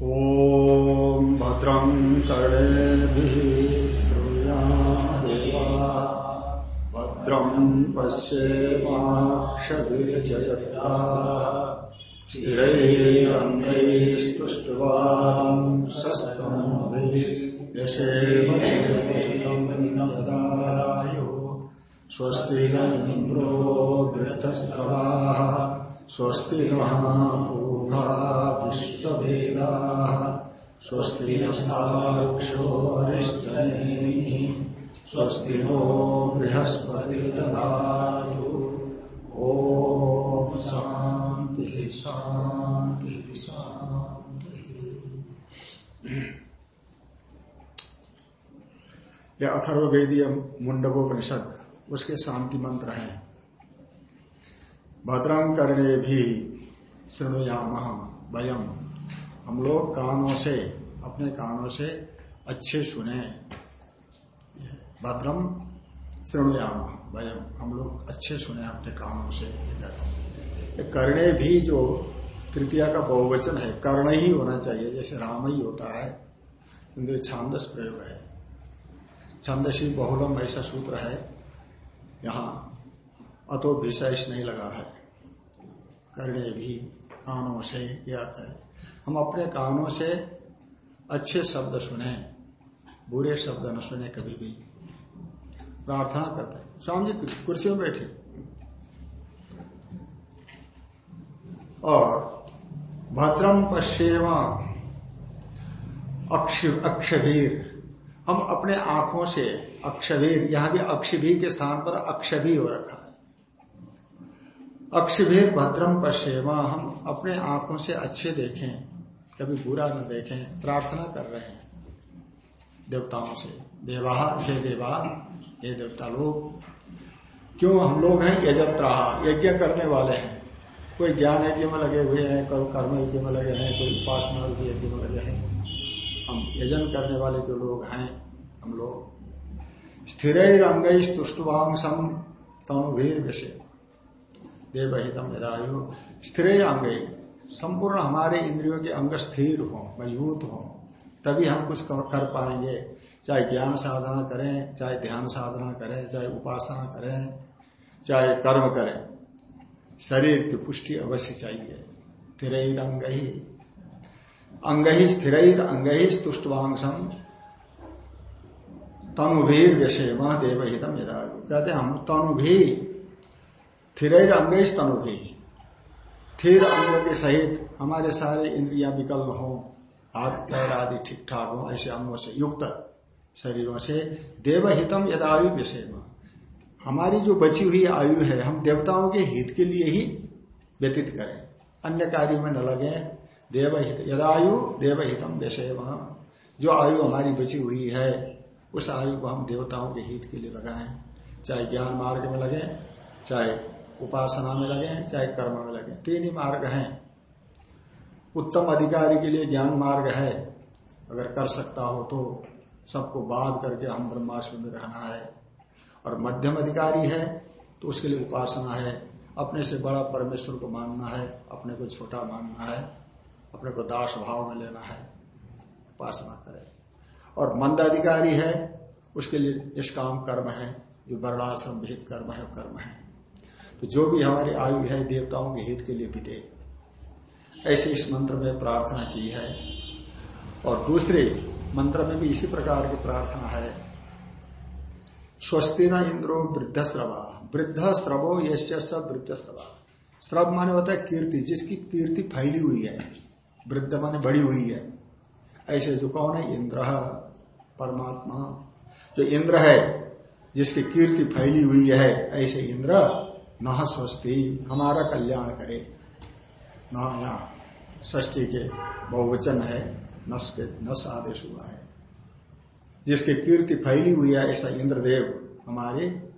ॐ भद्रं कर्णेभिः श्रूयादेवा भद्रं पश्येमाक्षभिर्जयत्राः स्थिरैरङ्गैस्तुष्ट्वांसस्तम्भिर्यशेम ददायु स्वस्ति न इन्द्रो वृद्धस्रवाः स्वस्ति पूषा विश्ववेदाः स्वस्ति नो बृहस्पतिर्ददातु। ॐ शान्तिः शान्तिः यह मुंडकोपनिषद, उसके शांति मंत्र हैं। भद्रं करने भी श्रृणुयाम, वयम। हम लोग कानों से, अपने कानों से अच्छे सुने। भद्रम, श्रृणुयाम, वयम। हम लोग अच्छे सुने अपने कानों से, ये करने भी जो तृतीया का बहुवचन है, कर्ण ही होना चाहिए। जैसे राम ही होता है, किंतु छांदस प्रयोग है। छंदसी बहुलम ऐसा सूत्र है, यहाँ अतो विशेष नहीं लगा है। करने भी कानों से यह अर्थ है हम अपने कानों से अच्छे शब्द सुने, बुरे शब्द न सुने कभी भी। प्रार्थना करते हैं। स्वामी जी, कुर्सी में बैठे और भद्रम पश्चिमा अक्षवीर। हम अपने आँखों से अक्षवीर, यहाँ भी अक्षभी के स्थान पर अक्षभी हो रखा है। अक्षभीर भद्रम पश्चिमा हम अपने आँखों से अच्छे देखें, कभी बुरा न देखें, प्रार्थना कर रहे हैं। देवताओं से, देवा, हे देवा, हे देवता लोग, क्यों हम लोग हैं यजत्रा यज्ञ करने वाले हैं। कोई ज्ञान यज्ञ में लगे हुए हैं, कोई कर्म यज्ञ में लगे हैं, कोई उपासना यज्ञ में लगे हैं। हम यजन करने वाले जो लोग हैं, हम लोग। स्थिर अंग तुष्टवांशम तनुवीर विषय देवहितम यदायु स्थिर अंग संपूर्ण हमारे इंद्रियों के अंग स्थिर हो, मज़बूत हो, तभी हम कुछ कर पाएँगे। चाहे ज्ञान साधना करें, चाहे ध्यान साधना करें, चाहे उपासना करें, चाहे कर्म करें, शरीर की पुष्टि अवश्य चाहिए। स्थिर अंग। ही अंग ही स्थिर अंग ही तुष्टवांशम तनुभीर विषय वह देवहितम यदा कहते हैं हम, तनु भी स्थिर अंग तनु भी स्थिर अंगों के सहित हमारे सारे इंद्रिया विकल हो हाथ पैर आदि ठीक ठाक हो, ऐसे अंगों से युक्त शरीरों से देवहितम यदायु विषय हमारी जो बची हुई आयु है, हम देवताओं के हित के लिए ही व्यतीत करें। अन्य कार्यों में न लगे। देवहित, यदायु, देवहितम विषय जो आयु हमारी बची हुई है, उस आयु को हम देवताओं के हित के लिए लगाएँ। चाहे ज्ञान मार्ग में लगे, चाहे उपासना में लगे चाहे कर्म में लगे तीन ही मार्ग हैं। उत्तम अधिकारी के लिए ज्ञान मार्ग है। अगर कर सकता हो तो सबको बाध करके हम ब्रह्माष्ट में रहना है। और मध्यम अधिकारी है तो उसके लिए उपासना है। अपने से बड़ा परमेश्वर को मानना है, अपने को छोटा मानना है, अपने को दास भाव में लेना है। उपासना करे। और मंद अधिकारी है, उसके लिए निष्काम कर्म है, जो वर्णाश्रम विहित कर्म है कर्म है। तो जो भी हमारी आयु है, देवताओं के हित के लिए बीते। ऐसे इस मंत्र में प्रार्थना की है। और दूसरे मंत्र में भी इसी प्रकार की प्रार्थना है। स्वस्ति न इंद्रो वृद्ध श्रवा वृद्ध श्रवो यश वृद्ध श्रवा श्रव माने होता है कीर्ति, जिसकी कीर्ति फैली हुई है। वृद्ध माने बड़ी हुई है। ऐसे जो कौन है? इंद्र, परमात्मा। जो इंद्र है, जिसकी कीर्ति फैली हुई है, ऐसे इंद्र न स्वस्ति, हमारा कल्याण करे। न ष्टी के बहुवचन है, नस के, नस आदेश हुआ है। जिसकी कीर्ति फैली हुई है, ऐसा इंद्रदेव हमारे,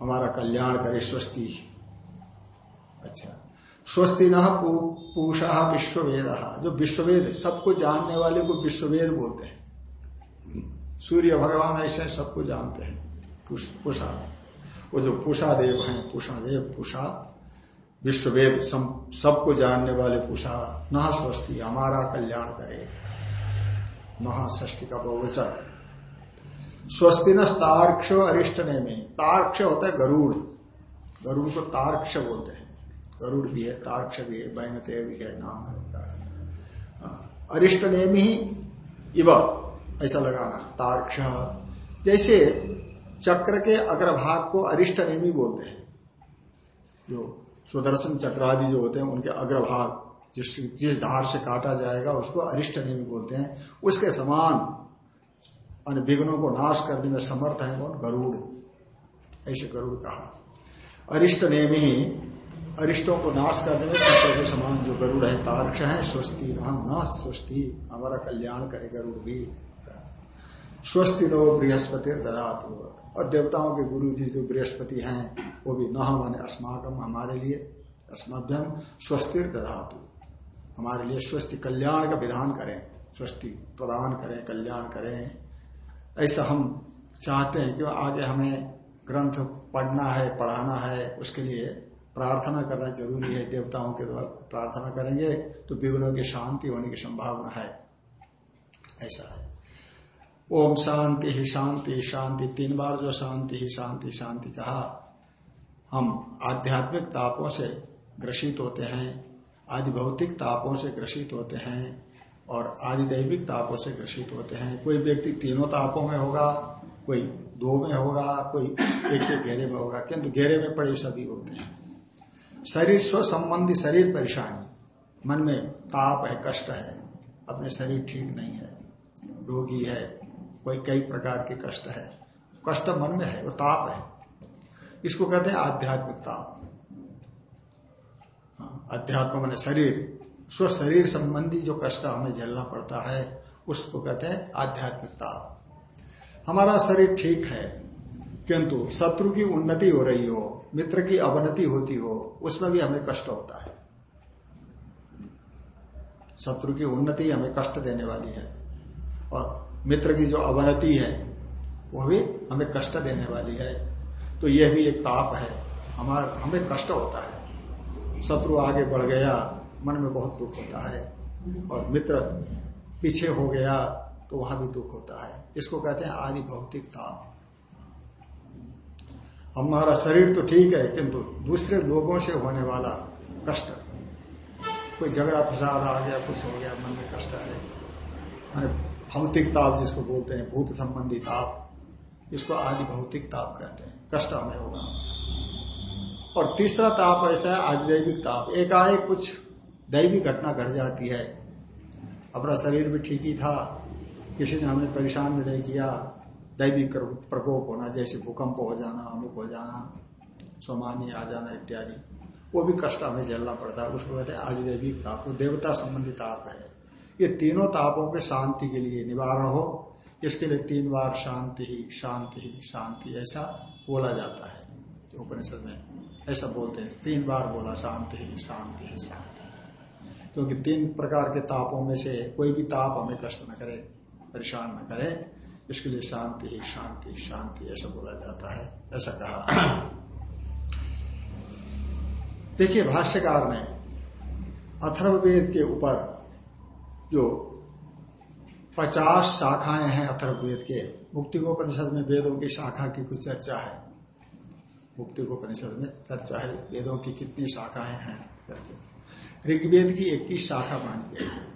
हमारा कल्याण करे, स्वस्ति। अच्छा। स्वस्ति न पूषा विश्ववेद। जो विश्ववेद, सबको जानने वाले को विश्ववेद बोलते हैं। सूर्य भगवान ऐसे सबको जानते हैं। पूषा। वो जो पूषा देव हैं पूषण देव पूषा विश्ववेद सबको जानने वाले पूषा न स्वस्ति हमारा कल्याण करे। महाष्टी का बहुवचन। स्वस्ति न अरिष्ट में। तार्क्ष होता है गरुड़। गरुड़ को तार्क्ष बोलते हैं। गरुड़ भी है तार्क्ष भी है बैनते भी है नाम है उनका। हाँ, अरिष्ट नेम ही इव ऐसा लगाना तार्क्ष। जैसे चक्र के अग्रभाग को अरिष्ट नेमी बोलते हैं। जो सुदर्शन चक्र आदि जो होते हैं, उनके अग्रभाग, जिस जिस धार से काटा जाएगा, उसको अरिष्ट नेमी बोलते हैं। उसके समान विघ्नों को नाश करने में समर्थ है कौन? गरुड़। ऐसे गरुड़ कहा। अरिष्ट नेमी अरिष्टों को नाश करने में चक्र के समान जो गरुड़ है, तारक्ष है, स्वस्ति न स्वस्ति। हमारा कल्याण करे गरुड़ भी। स्वस्ति नो बृहस्पति ददातु और देवताओं के गुरु जी जो बृहस्पति हैं, वो भी न माने अस्माकम हमारे लिए अस्मभ्यम स्वस्तिर दधातु। हमारे लिए स्वस्ति कल्याण का विधान करें, स्वस्ति प्रदान करें, कल्याण करें। ऐसा हम चाहते हैं कि आगे हमें ग्रंथ पढ़ना है, पढ़ाना है, उसके लिए प्रार्थना करना ज़रूरी है। देवताओं के द्वारा प्रार्थना करेंगे तो विघ्नों की शांति होने की संभावना है। ऐसा है। ओम शांति ही शांति शांति, तीन बार जो शांति ही शांति शांति कहा, हम आध्यात्मिक तापों से ग्रसित होते हैं, आदि भौतिक तापों से ग्रसित होते हैं और आदि दैविक तापों से ग्रसित होते हैं। कोई व्यक्ति तीनों तापों में होगा, कोई दो में होगा, कोई एक के घेरे में होगा, किंतु घेरे में पड़े सभी होते हैं। शरीर स्व संबंधी शरीर परेशानी, मन में ताप है, कष्ट है, अपने शरीर ठीक नहीं है, रोगी है कोई कई प्रकार के कष्ट है। कष्ट मन में है वो ताप है। इसको कहते हैं आध्यात्मिक ताप। हाँ, अध्यात्म मन शरीर। स्व शरीर संबंधी जो कष्ट हमें झेलना पड़ता है उसको कहते हैं आध्यात्मिक ताप। हमारा शरीर ठीक है किंतु शत्रु की उन्नति हो रही हो मित्र की अवनति होती हो उसमें भी हमें कष्ट होता है। शत्रु की उन्नति हमें कष्ट देने वाली है। और मित्र की जो अवनति है, वो भी हमें कष्ट देने वाली है। तो यह भी एक ताप है। हमार, हमें कष्ट होता है। शत्रु आगे बढ़ गया, मन में बहुत दुख होता है। और मित्र पीछे हो गया तो वहाँ भी दुख होता है। इसको कहते हैं आदि भौतिक ताप। हमारा शरीर तो ठीक है, किंतु दूसरे लोगों से होने वाला कष्ट, कोई झगड़ा फसाद आ गया, कुछ हो गया, मन में कष्ट है भौतिक ताप जिसको बोलते हैं, भूत संबंधी ताप, इसको आदि भौतिक ताप कहते हैं कष्ट हमें होगा। और तीसरा ताप ऐसा है, आदिदैविक ताप। एकाएक कुछ दैवी घटना घट जाती है। अपना शरीर भी ठीक ही था, किसी ने हमें परेशान भी नहीं किया दैवी प्रकोप होना, जैसे भूकंप हो जाना, अमुक हो जाना, सोमानी आ जाना इत्यादि, वो भी कष्ट हमें झेलना पड़ता है। उसको कहते हैं आदिदैविक ताप। वो देवता संबंधी ताप है। ये तीनों तापों के शांति के लिए निवारण हो इसके लिए तीन बार शांति ही शांति ही, शांति, ऐसा बोला जाता है उपनिषद में। ऐसा बोलते हैं। तीन बार बोला, शांति ही शांति ही, शांति क्योंकि तीन प्रकार के तापों में से कोई भी ताप हमें कष्ट न करे, परेशान न करे, इसके लिए शांति ही, शांति शांति, ऐसा बोला जाता है। ऐसा कहा। देखिए भाष्यकार ने अथर्ववेद के ऊपर जो पचास शाखाएँ हैं अथर्ववेद के मुक्ति को परिषद में वेदों की शाखा की कुछ चर्चा है। मुक्ति को परिषद में चर्चा है, वेदों की कितनी शाखाएँ हैं करके। ऋग्वेद की इक्कीस शाखा मानी गई है।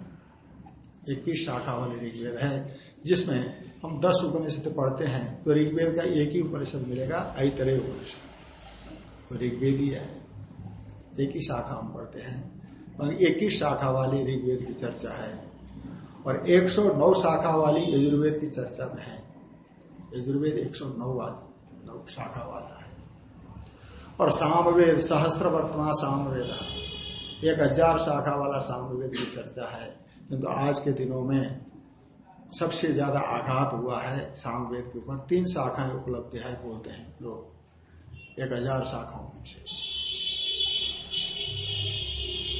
इक्कीस शाखा वाले ऋग्वेद है, जिसमें हम दस उपनिषद पढ़ते हैं तो ऋग्वेद का एक ही उपनिषद मिलेगा ऐतरे उपनिषद। तो ऋग्वेद ही है। एक ही शाखा हम पढ़ते हैं। एक ही शाखा वाली ऋग्वेद की चर्चा है। और 109 शाखा वाली यजुर्वेद की चर्चा में है। यजुर्वेद 109 वाली, नौ शाखा वाला है। और सामवेद सहस्त्र वर्तमान सामवेद एक हज़ार शाखा वाला सामवेद की चर्चा है। किंतु आज के दिनों में सबसे ज़्यादा आघात हुआ है सामवेद के ऊपर। तीन शाखाएँ उपलब्ध है, बोलते हैं लोग। एक हज़ार शाखाओं में से।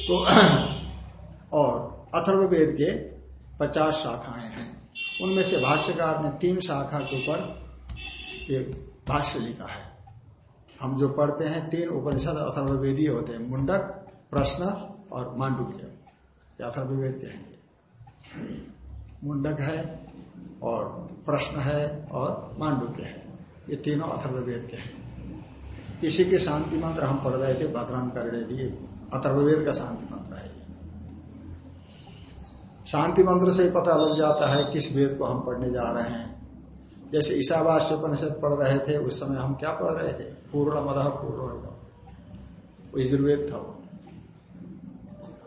तो और अथर्ववेद के पचास शाखाएँ हैं। उनमें से भाष्यकार ने तीन शाखा के ऊपर ये भाष्य लिखा है। हम जो पढ़ते हैं, तीन उपनिषद अथर्वेदी होते हैं, मुंडक, प्रश्न और मांडुक्य। अथर्वेद कहेंगे। मुंडक है और प्रश्न है और मांडुक्य है। ये तीनों अथर्वेद के हैं। इसी के शांति मंत्र हम पढ़ रहे थे भद्रान करने भी अथर्वेद का शांति मंत्र। शांति मंत्र से ही पता लग जाता है किस वेद को हम पढ़ने जा रहे हैं। जैसे ईशावास्य उपनिषद पढ़ रहे थे, उस समय हम क्या पढ़ रहे थे? पूर्ण मद पूर्ण यजुर्वेद था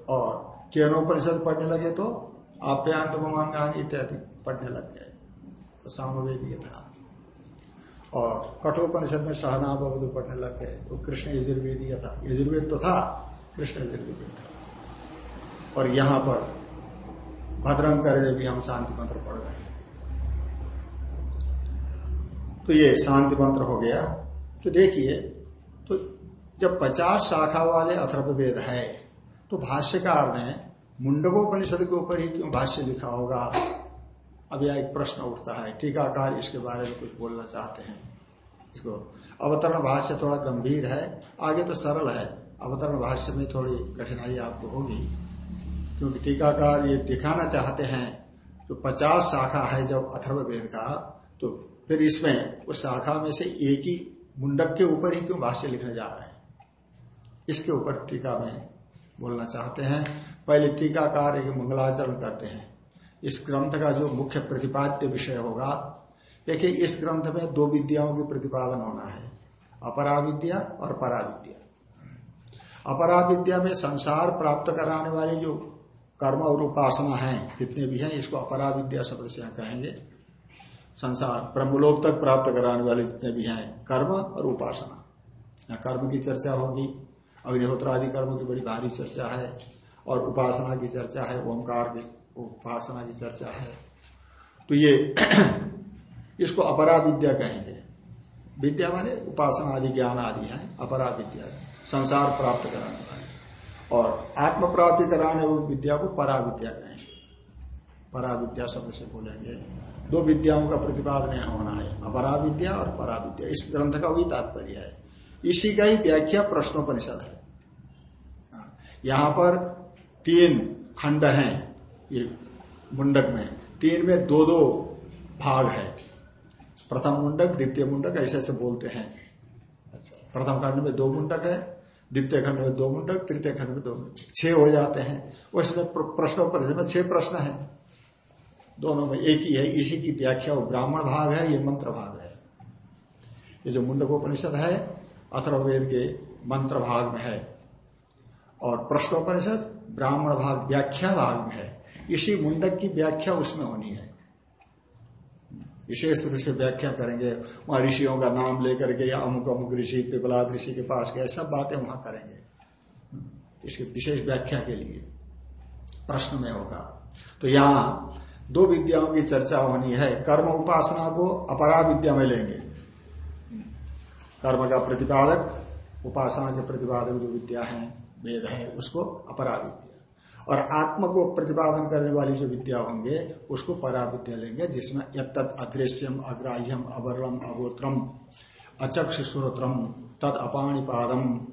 और केनोपनिषद पढ़ने लगे तो आप्यांत ममांगान इत्यादि पढ़ने लग गए। तो सामवेदीय था। और कठोपनिषद में सहना बवधु पढ़ने लग गए। वो कृष्ण यजुर्वेदीय था। यजुर्वेद तो था, कृष्ण यजुर्वेदी था। और यहाँ पर भद्रम करने भी हम शांति मंत्र पढ़ रहे हैं। तो ये शांति मंत्र हो गया। तो देखिए तो जब पचास शाखा वाले अथर्ववेद है तो भाष्यकार ने मुंडकोपनिषद के ऊपर ही क्यों भाष्य लिखा होगा? अब यह एक प्रश्न उठता है, टीकाकार इसके बारे में कुछ बोलना चाहते हैं। इसको, अवतरण भाष्य थोड़ा गंभीर है, आगे तो सरल है। अवतरण भाष्य में थोड़ी कठिनाई आपको होगी। क्योंकि टीकाकार ये दिखाना चाहते हैं जो पचास शाखा है जब अथर्ववेद का तो फिर इसमें उस शाखा में से एक ही मुंडक के ऊपर ही क्यों भाष्य लिखने जा रहे हैं? इसके ऊपर टीका में बोलना चाहते हैं। पहले टीकाकार एक मंगलाचरण करते हैं। इस ग्रंथ का जो मुख्य प्रतिपाद्य विषय होगा, देखिए, इस ग्रंथ में दो विद्याओं की प्रतिपादन होना है। अपराविद्या और पराविद्या। अपराविद्या में संसार प्राप्त कराने वाली जो कर्म और उपासना है, जितने भी हैं, इसको अपराविद्या शब्द से कहेंगे। संसार, ब्रह्मलोक तक प्राप्त कराने वाले जितने भी हैं, कर्म और उपासना। यहाँ कर्म की चर्चा होगी अग्निहोत्र आदि कर्म की बड़ी भारी चर्चा है, और उपासना की चर्चा है, ओंकार की, उपासना की चर्चा है। तो ये इसको अपरा विद्या कहेंगे। विद्या माने उपासना आदि, ज्ञान आदि है अपरा विद्या संसार प्राप्त कराने वाले। और आत्म प्राप्ति कराने वाली विद्या को परा विद्या कहेंगे। परा विद्या शब्द से बोलेंगे। दो विद्याओं का प्रतिपादन यहाँ होना है। अपरा विद्या और परा विद्या इस ग्रंथ का वही तात्पर्य है। इसी का ही व्याख्या प्रश्नोपनिषद हाँ, यहाँ पर तीन खंड हैं ये मुंडक में। तीन में दो दो भाग है। प्रथम मुंडक द्वितीय मुंडक ऐसे ऐसे बोलते हैं। अच्छा। प्रथम खंड में दो मुंडक है। द्वितीय खंड में दो मुंडक तृतीय खंड में दो छह हो जाते हैं। उसमें प्रश्नोपनिषद में छह प्रश्न है। दोनों में एक ही है, इसी की व्याख्या वो ब्राह्मण भाग है, ये मंत्र भाग है। ये जो मुंडकोपनिषद है अथर्वेद के मंत्र भाग में है। और प्रश्नोपनिषद ब्राह्मण भाग, व्याख्या भाग में है। इसी मुंडक की व्याख्या उसमें होनी है। विशेष रूप से व्याख्या करेंगे, वहाँ ऋषियों का नाम लेकर के या अमुक अमुक ऋषि, पिपलाद ऋषि के पास गए, सब बातें वहाँ करेंगे। इसके विशेष व्याख्या के लिए प्रश्न में होगा। तो यहाँ दो विद्याओं की चर्चा होनी है। कर्म उपासना को अपरा विद्या में लेंगे। कर्म का प्रतिपादक, उपासना के प्रतिपादक जो विद्या है, वेद है, उसको अपरा विद्या और आत्म को प्रतिपादन करने वाली जो विद्या होंगे, उसको परा विद्या लेंगे, जिसमें यद अदृश्यम, अग्राह्यम, अवर्णम, अगोत्रम, अचक्ष सुरत्रम, तद अपाणिपादम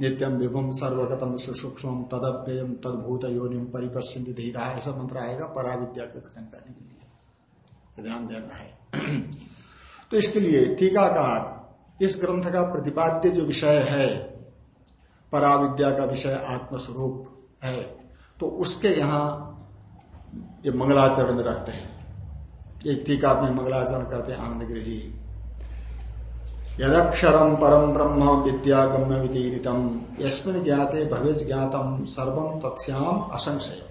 नित्यम विभुम सर्वगतम सुसूक्ष्म तदव्ययम तदभूत योनिम परिपश्चिंत धीरा। ऐसा मंत्र आएगा पराविद्या के कथन करने के लिए। ध्यान देना है। तो इसके लिए टीकाकार, इस ग्रंथ का प्रतिपाद्य जो विषय है, पराविद्या का विषय आत्मस्वरूप है। तो उसके यहाँ ये मंगलाचरण में रखते हैं। एक टीका में मंगलाचरण करते हैं आनंद गिरी जी। यदक्षरम परम ब्रह्म विद्यागम्य विदीरितम यस्मिन ज्ञाते भवे ज्ञातम सर्वम तत्श्याम असंशय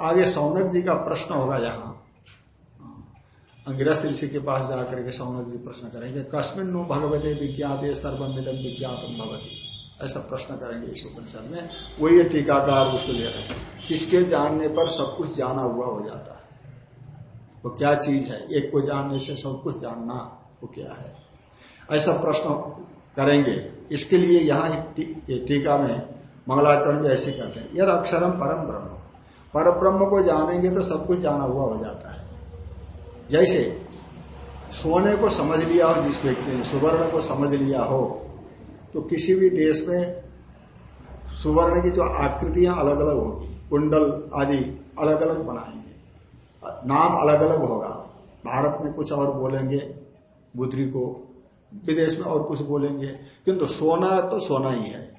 आगे सौनक जी का प्रश्न होगा यहाँ। अंग्रस ऋषि के पास जाकर के सौनक जी प्रश्न करेंगे, कस्मिन नु भगवते विज्ञाते सर्वमिदम विज्ञातम भवती? ऐसा प्रश्न करेंगे इस उपनिषद में। वही टीकाकार उसको ले रहे हैं। किसके जानने पर सब कुछ जाना हुआ हो जाता है? वो क्या चीज़ है? एक को जानने से सब कुछ जानना वो क्या है? ऐसा प्रश्न करेंगे। इसके लिए यहाँ टीका में मंगलाचरण भी ऐसे करते हैं। यद अक्षरम परम ब्रह्म। पर ब्रह्म को जानेंगे तो सब कुछ जाना हुआ हो जाता है। जैसे सोने को समझ लिया हो जिस व्यक्ति ने सुवर्ण को समझ लिया हो तो किसी भी देश में सुवर्ण की जो आकृतियाँ अलग अलग होगी, कुंडल आदि अलग अलग बनाएँगे। नाम अलग अलग होगा। भारत में कुछ और बोलेंगे, बुद्री को, विदेश में और कुछ बोलेंगे। किंतु सोना तो सोना ही है।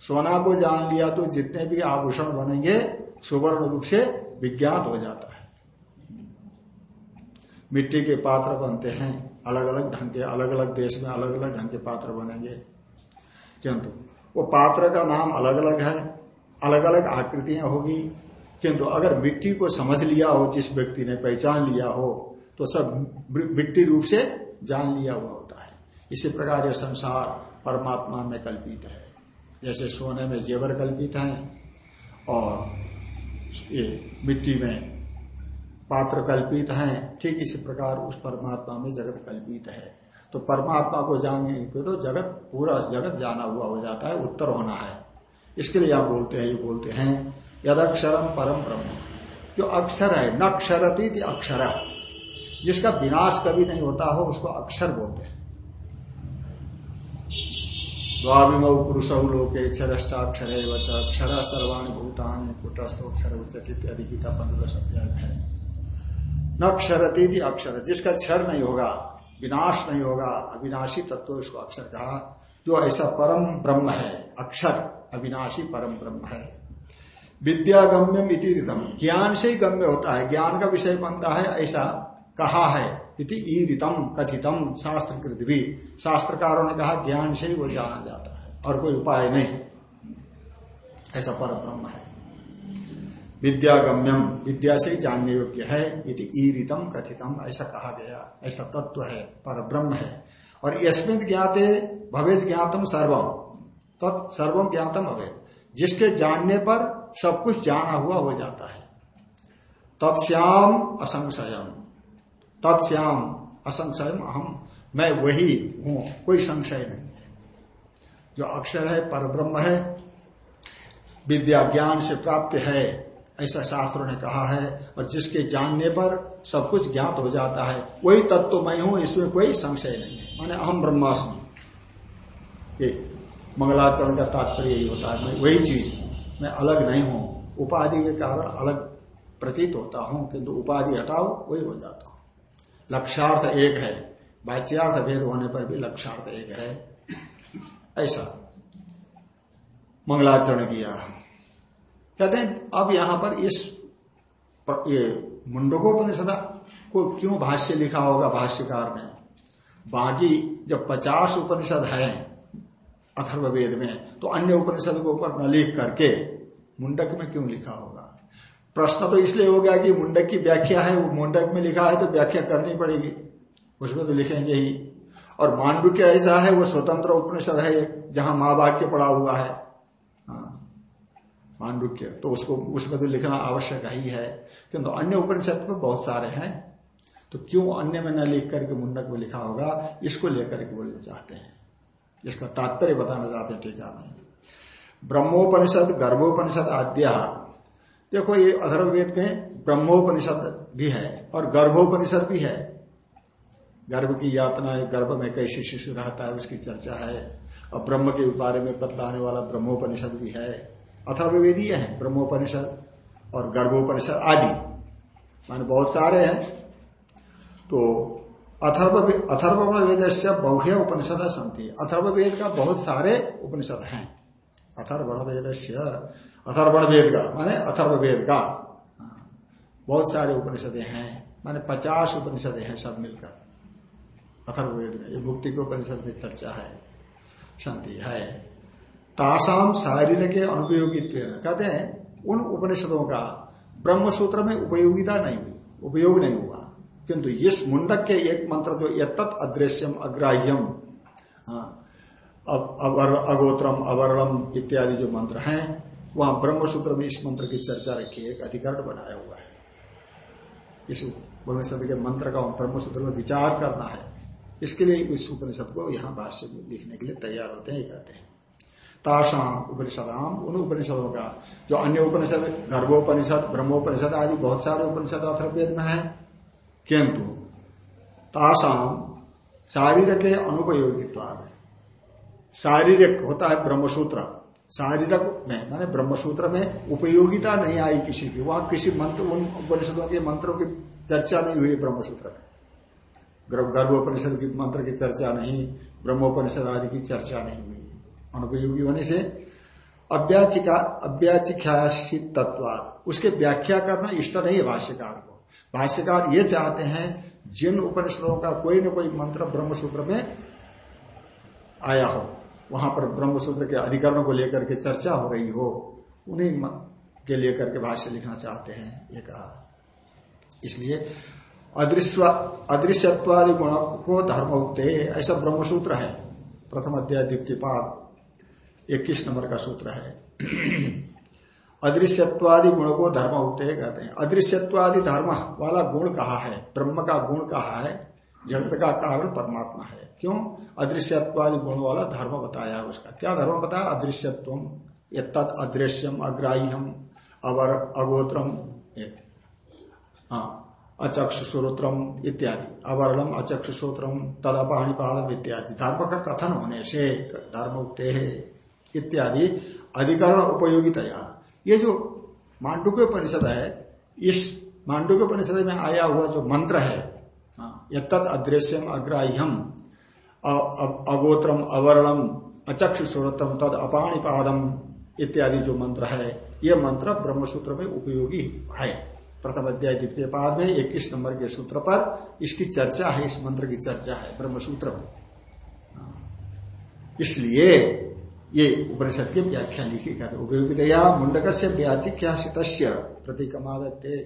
सोना को जान लिया तो जितने भी आभूषण बनेंगे, सुवर्ण रूप से विज्ञात हो जाता है। मिट्टी के पात्र बनते हैं अलग अलग ढंग के अलग अलग देश में अलग अलग ढंग के पात्र बनेंगे। किंतु वो पात्र का नाम अलग अलग है अलग अलग आकृतियाँ होगी। किंतु अगर मिट्टी को समझ लिया हो, जिस व्यक्ति ने पहचान लिया हो तो सब मिट्टी रूप से जान लिया हुआ होता है। इसी प्रकार यह संसार परमात्मा में कल्पित है। जैसे सोने में जेवर कल्पित है, और ये मिट्टी में पात्र कल्पित हैं, ठीक इसी प्रकार उस परमात्मा में जगत कल्पित है। तो परमात्मा को जानेंगे तो जगत पूरा जगत जाना हुआ हो जाता है, उत्तर होना है। इसके लिए यहाँ बोलते हैं, ये बोलते हैं यदक्षरम परम ब्रह्म। जो अक्षर है, न क्षरती अक्षर। जिसका विनाश कभी नहीं होता हो, उसको अक्षर बोलते हैं। द्वाभिमौ पुरुष लोके क्षरश्चाक्षर अक्षर सर्वाणी भूतान कुटस्थोक्षर उच्च इत्यादि गीता पंद्रह अध्याय है। न क्षरती अक्षर। जिसका क्षर नहीं होगा विनाश नहीं होगा, अविनाशी तत्व उसको अक्षर कहा। जो ऐसा परम ब्रह्म है, अक्षर अविनाशी परम ब्रह्म है। विद्यागम्यम इति रितम ज्ञान से ही गम्य होता है, ज्ञान का विषय बनता है, ऐसा कहा है। इति ईरितम कथितम शास्त्र कृत भी। शास्त्रकारों ने कहा, ज्ञान से ही वो जाना जाता है, और कोई उपाय नहीं। ऐसा पर ब्रह्म है। विद्यागम्यम विद्या से जानने योग्य है इति ईरितम कथितम, ऐसा कहा गया, ऐसा तत्व है पर ब्रह्म है। और यस्मिन ज्ञाते भवेज ज्ञातम सर्वम तत् सर्वम ज्ञातम अवेद जिसके जानने पर सब कुछ जाना हुआ हो जाता है। तत्श्याम असंशयम। तत्श्याम असंशयम अहम, मैं वही हूँ, कोई संशय नहीं है। जो अक्षर है पर ब्रह्म है, विद्या ज्ञान से प्राप्त है ऐसा शास्त्रों ने कहा है, और जिसके जानने पर सब कुछ ज्ञात हो जाता है, वही तत्व तो मैं हूँ, इसमें कोई संशय नहीं है। माने अहम ब्रह्मास्मि। ये मंगलाचरण का तात्पर्य यही होता है, मैं वही चीज़ हूँ, मैं अलग नहीं हूँ। उपाधि के कारण अलग प्रतीत होता हूँ, किंतु उपाधि हटाओ, वही हो जाता हूँ। लक्ष्यार्थ एक है, वाच्यार्थ भेद होने पर भी लक्ष्यार्थ एक है। ऐसा मंगलाचरण किया। कहते हैं, अब यहाँ पर इस ये मुंडकोपनिषद को क्यों भाष्य लिखा होगा भाष्यकार ने? बाकी जब पचास उपनिषद है अथर्ववेद में तो अन्य उपनिषद को ऊपर न लिख करके मुंडक में क्यों लिखा होगा? प्रश्न तो इसलिए हो गया कि मुंडक की व्याख्या है, वो मुंडक में लिखा है तो व्याख्या करनी पड़ेगी, उसमें तो लिखेंगे ही। और मांडुक्य ऐसा है, वो स्वतंत्र उपनिषद है, जहाँ माँ पड़ा हुआ है। मांडुक्य तो उसको, उसमें तो लिखना आवश्यक ही है। किंतु अन्य उपनिषद में बहुत सारे हैं। तो क्यों अन्य में न लिख करके मुंडक में लिखा होगा? इसको लेकर के बोलना चाहते हैं। इसका तात्पर्य बताना चाहते हैं टीका में ब्रह्मोपनिषद, गर्भोपनिषद आद्या। देखो ये अधर्वेद में ब्रह्मोपनिषद भी है और गर्भोपनिषद भी है। गर्भ की यातना है, गर्भ में कैसे शिशु रहता है, उसकी चर्चा है। और ब्रह्म के बारे में बतलाने वाला ब्रह्मोपनिषद भी है। अथर्ववेदीय है, ब्रह्मोपनिषद और गर्भोपनिषद आदि। मान बहुत सारे हैं। तो अथर्व अथर्वण वेद से बहुय उपनिषद संति अथर्ववेद का बहुत सारे उपनिषद हैं। अथर्वण वेद से अथर्वण वेद का माने अथर्ववेद का बहुत सारे उपनिषद हैं। माने पचास उपनिषद हैं सब मिलकर। अथर्ववेद में ये मुक्ति के उपनिषद में चर्चा है संति है। तासाम शारीरिक अनुपयोगित्व कहते हैं उन उपनिषदों का ब्रह्म सूत्र में उपयोगिता नहीं हुई उपयोग नहीं हुआ। किंतु इस मुंडक के एक मंत्र जो यत अदृश्यम अग्राह्यम हाँ, अवर अगोत्रम अवर्णम इत्यादि जो मंत्र हैं वहाँ ब्रह्म सूत्र में इस मंत्र की चर्चा रखी एक अधिकरण बनाया हुआ है। इस उपनिषद के मंत्र का ब्रह्म सूत्र में विचार करना है। इसके लिए इस उपनिषद को यहाँ भाष्य में लिखने के लिए तैयार होते हैं कहते हैं। ताशाम उपनिषदाम। उन उपनिषदों का, जो अन्य उपनिषद गर्भोपनिषद ब्रह्मोपनिषद आदि बहुत सारे उपनिषद अथर्वेद में है। किंतु तासाम शारीरिक अनुपयोगित्वाद शारीरिक होता है ब्रह्मसूत्र। शारीरिक में, माने ब्रह्मसूत्र में उपयोगिता नहीं आई किसी की। वहाँ किसी मंत्र, उन उपनिषदों के मंत्रों की चर्चा नहीं हुई ब्रह्मसूत्र में। गर्भोपनिषद की मंत्र की चर्चा नहीं, ब्रह्मोपनिषद आदि की चर्चा नहीं हुई। अनुपयोगी होने से अव्याचिका अव्याचिख्यासित तत्वाद। उसके व्याख्या करना इष्ट नहीं है भाष्यकार को। भाष्यकार ये चाहते हैं, जिन उपनिषदों का कोई न कोई मंत्र ब्रह्मसूत्र में आया हो, वहाँ पर ब्रह्मसूत्र के अधिकरणों को लेकर के चर्चा हो रही हो, उन्हीं के लेकर के भाष्य लिखना चाहते हैं, ये कहा। इसलिए अदृश्य अदृश्यत्वादि गुण को धर्म उगते ऐसा ब्रह्मसूत्र है, प्रथम अध्याय, द्वितीय पाद। इक्कीस नंबर का सूत्र है। अदृश्यत्वादि गुण को धर्म उगते कहते हैं। अदृश्यत्वादि धर्म वाला गुण कहा है? ब्रह्म का गुण कहा है? जगत का कारण परमात्मा है। क्यों? अदृश्यत्वादि गुण वाला धर्म बताया है उसका। क्या धर्म बताया? अदृश्यत्व। तत् अदृश्यम, अग्राह्यम, अवर, अगोत्रम हाँ अचक्ष श्रोत्रम इत्यादि। अवर्णम अचक्ष श्रोत्रम तदपाणीपादम इत्यादि। धर्म का कथन होने से धर्म उगते है। इत्यादि अधिकरण उपयोगितया। ये जो मांडुक्य परिषद है इस मांडुक्य परिषद में आया हुआ जो मंत्र है हाँ, यद अदृश्यम अग्राह्यम अगोत्रम अवर्णम अचक्ष सूरतम तद अपाणिपादम इत्यादि जो मंत्र है ये मंत्र ब्रह्मसूत्र में उपयोगी है। प्रथम अध्याय द्वितीय पाद में इक्कीस नंबर के सूत्र पर इसकी चर्चा है इस मंत्र की चर्चा है ब्रह्मसूत्र में। इसलिए ये उपनिषद की व्याख्या लिखी कहते उपयोगितया मुंडक से व्याचिख्या प्रतीक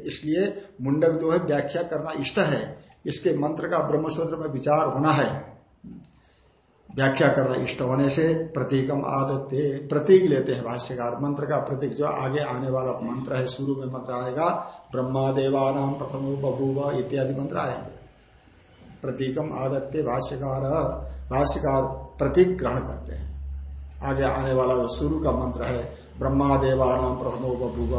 इसलिए मुंडक जो है, व्याख्या करना इष्ट है। इसके मंत्र का ब्रह्मसूत्र में विचार होना है। व्याख्या करना इष्ट होने से प्रतीकम आदत्य प्रतीक लेते हैं भाष्यकार। मंत्र का प्रतीक जो आगे आने वाला मंत्र है, शुरू में मंत्र आएगा ब्रह्मा देवानाम प्रथम बबूव इत्यादि मंत्र आएँगे। प्रतीकम आदत्य भाष्यकार। भाष्यकार प्रतीक ग्रहण करते हैं। आगे आने वाला जो शुरू का मंत्र है ब्रह्मा देवानाम प्रथमो बबूव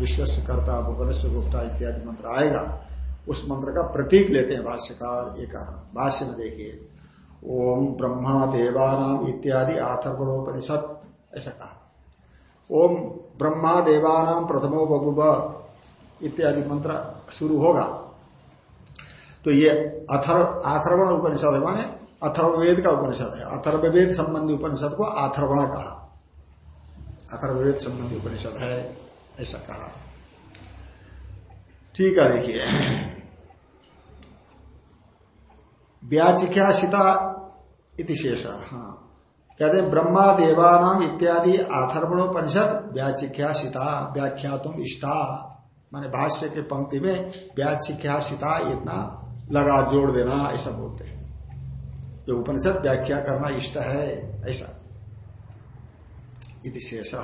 विश्व कर्ता भुवन गुप्ता इत्यादि मंत्र आएगा, उस मंत्र का प्रतीक लेते हैं भाष्यकार, एक भाष्य में देखिए, ओम ब्रह्मा देवानाम इत्यादि आथर्वणोपनिषद, ऐसा कहा। ओम ब्रह्मा देवानाम प्रथमो बबुब इत्यादि मंत्र शुरू होगा। तो ये अथर्व आथर्वण उपनिषद है, माने अथर्ववेद का उपनिषद है। अथर्ववेद संबंधी उपनिषद को आथर्वण कहा। अथर्ववेद संबंधी उपनिषद है, ऐसा कहा। ठीक है, देखिए। व्याचिख्या सीता इति शेष हाँ। कहते हैं, ब्रह्मा देवानाम इत्यादि आथर्वणोपनिषद व्याचिख्या सीता व्याख्या तुम इष्टा। माने भाष्य के पंक्ति में व्याचिख्या सीता इतना लगा, जोड़ देना, ऐसा बोलते हैं। ये उपनिषद व्याख्या करना इष्ट है, ऐसा। इति शेष।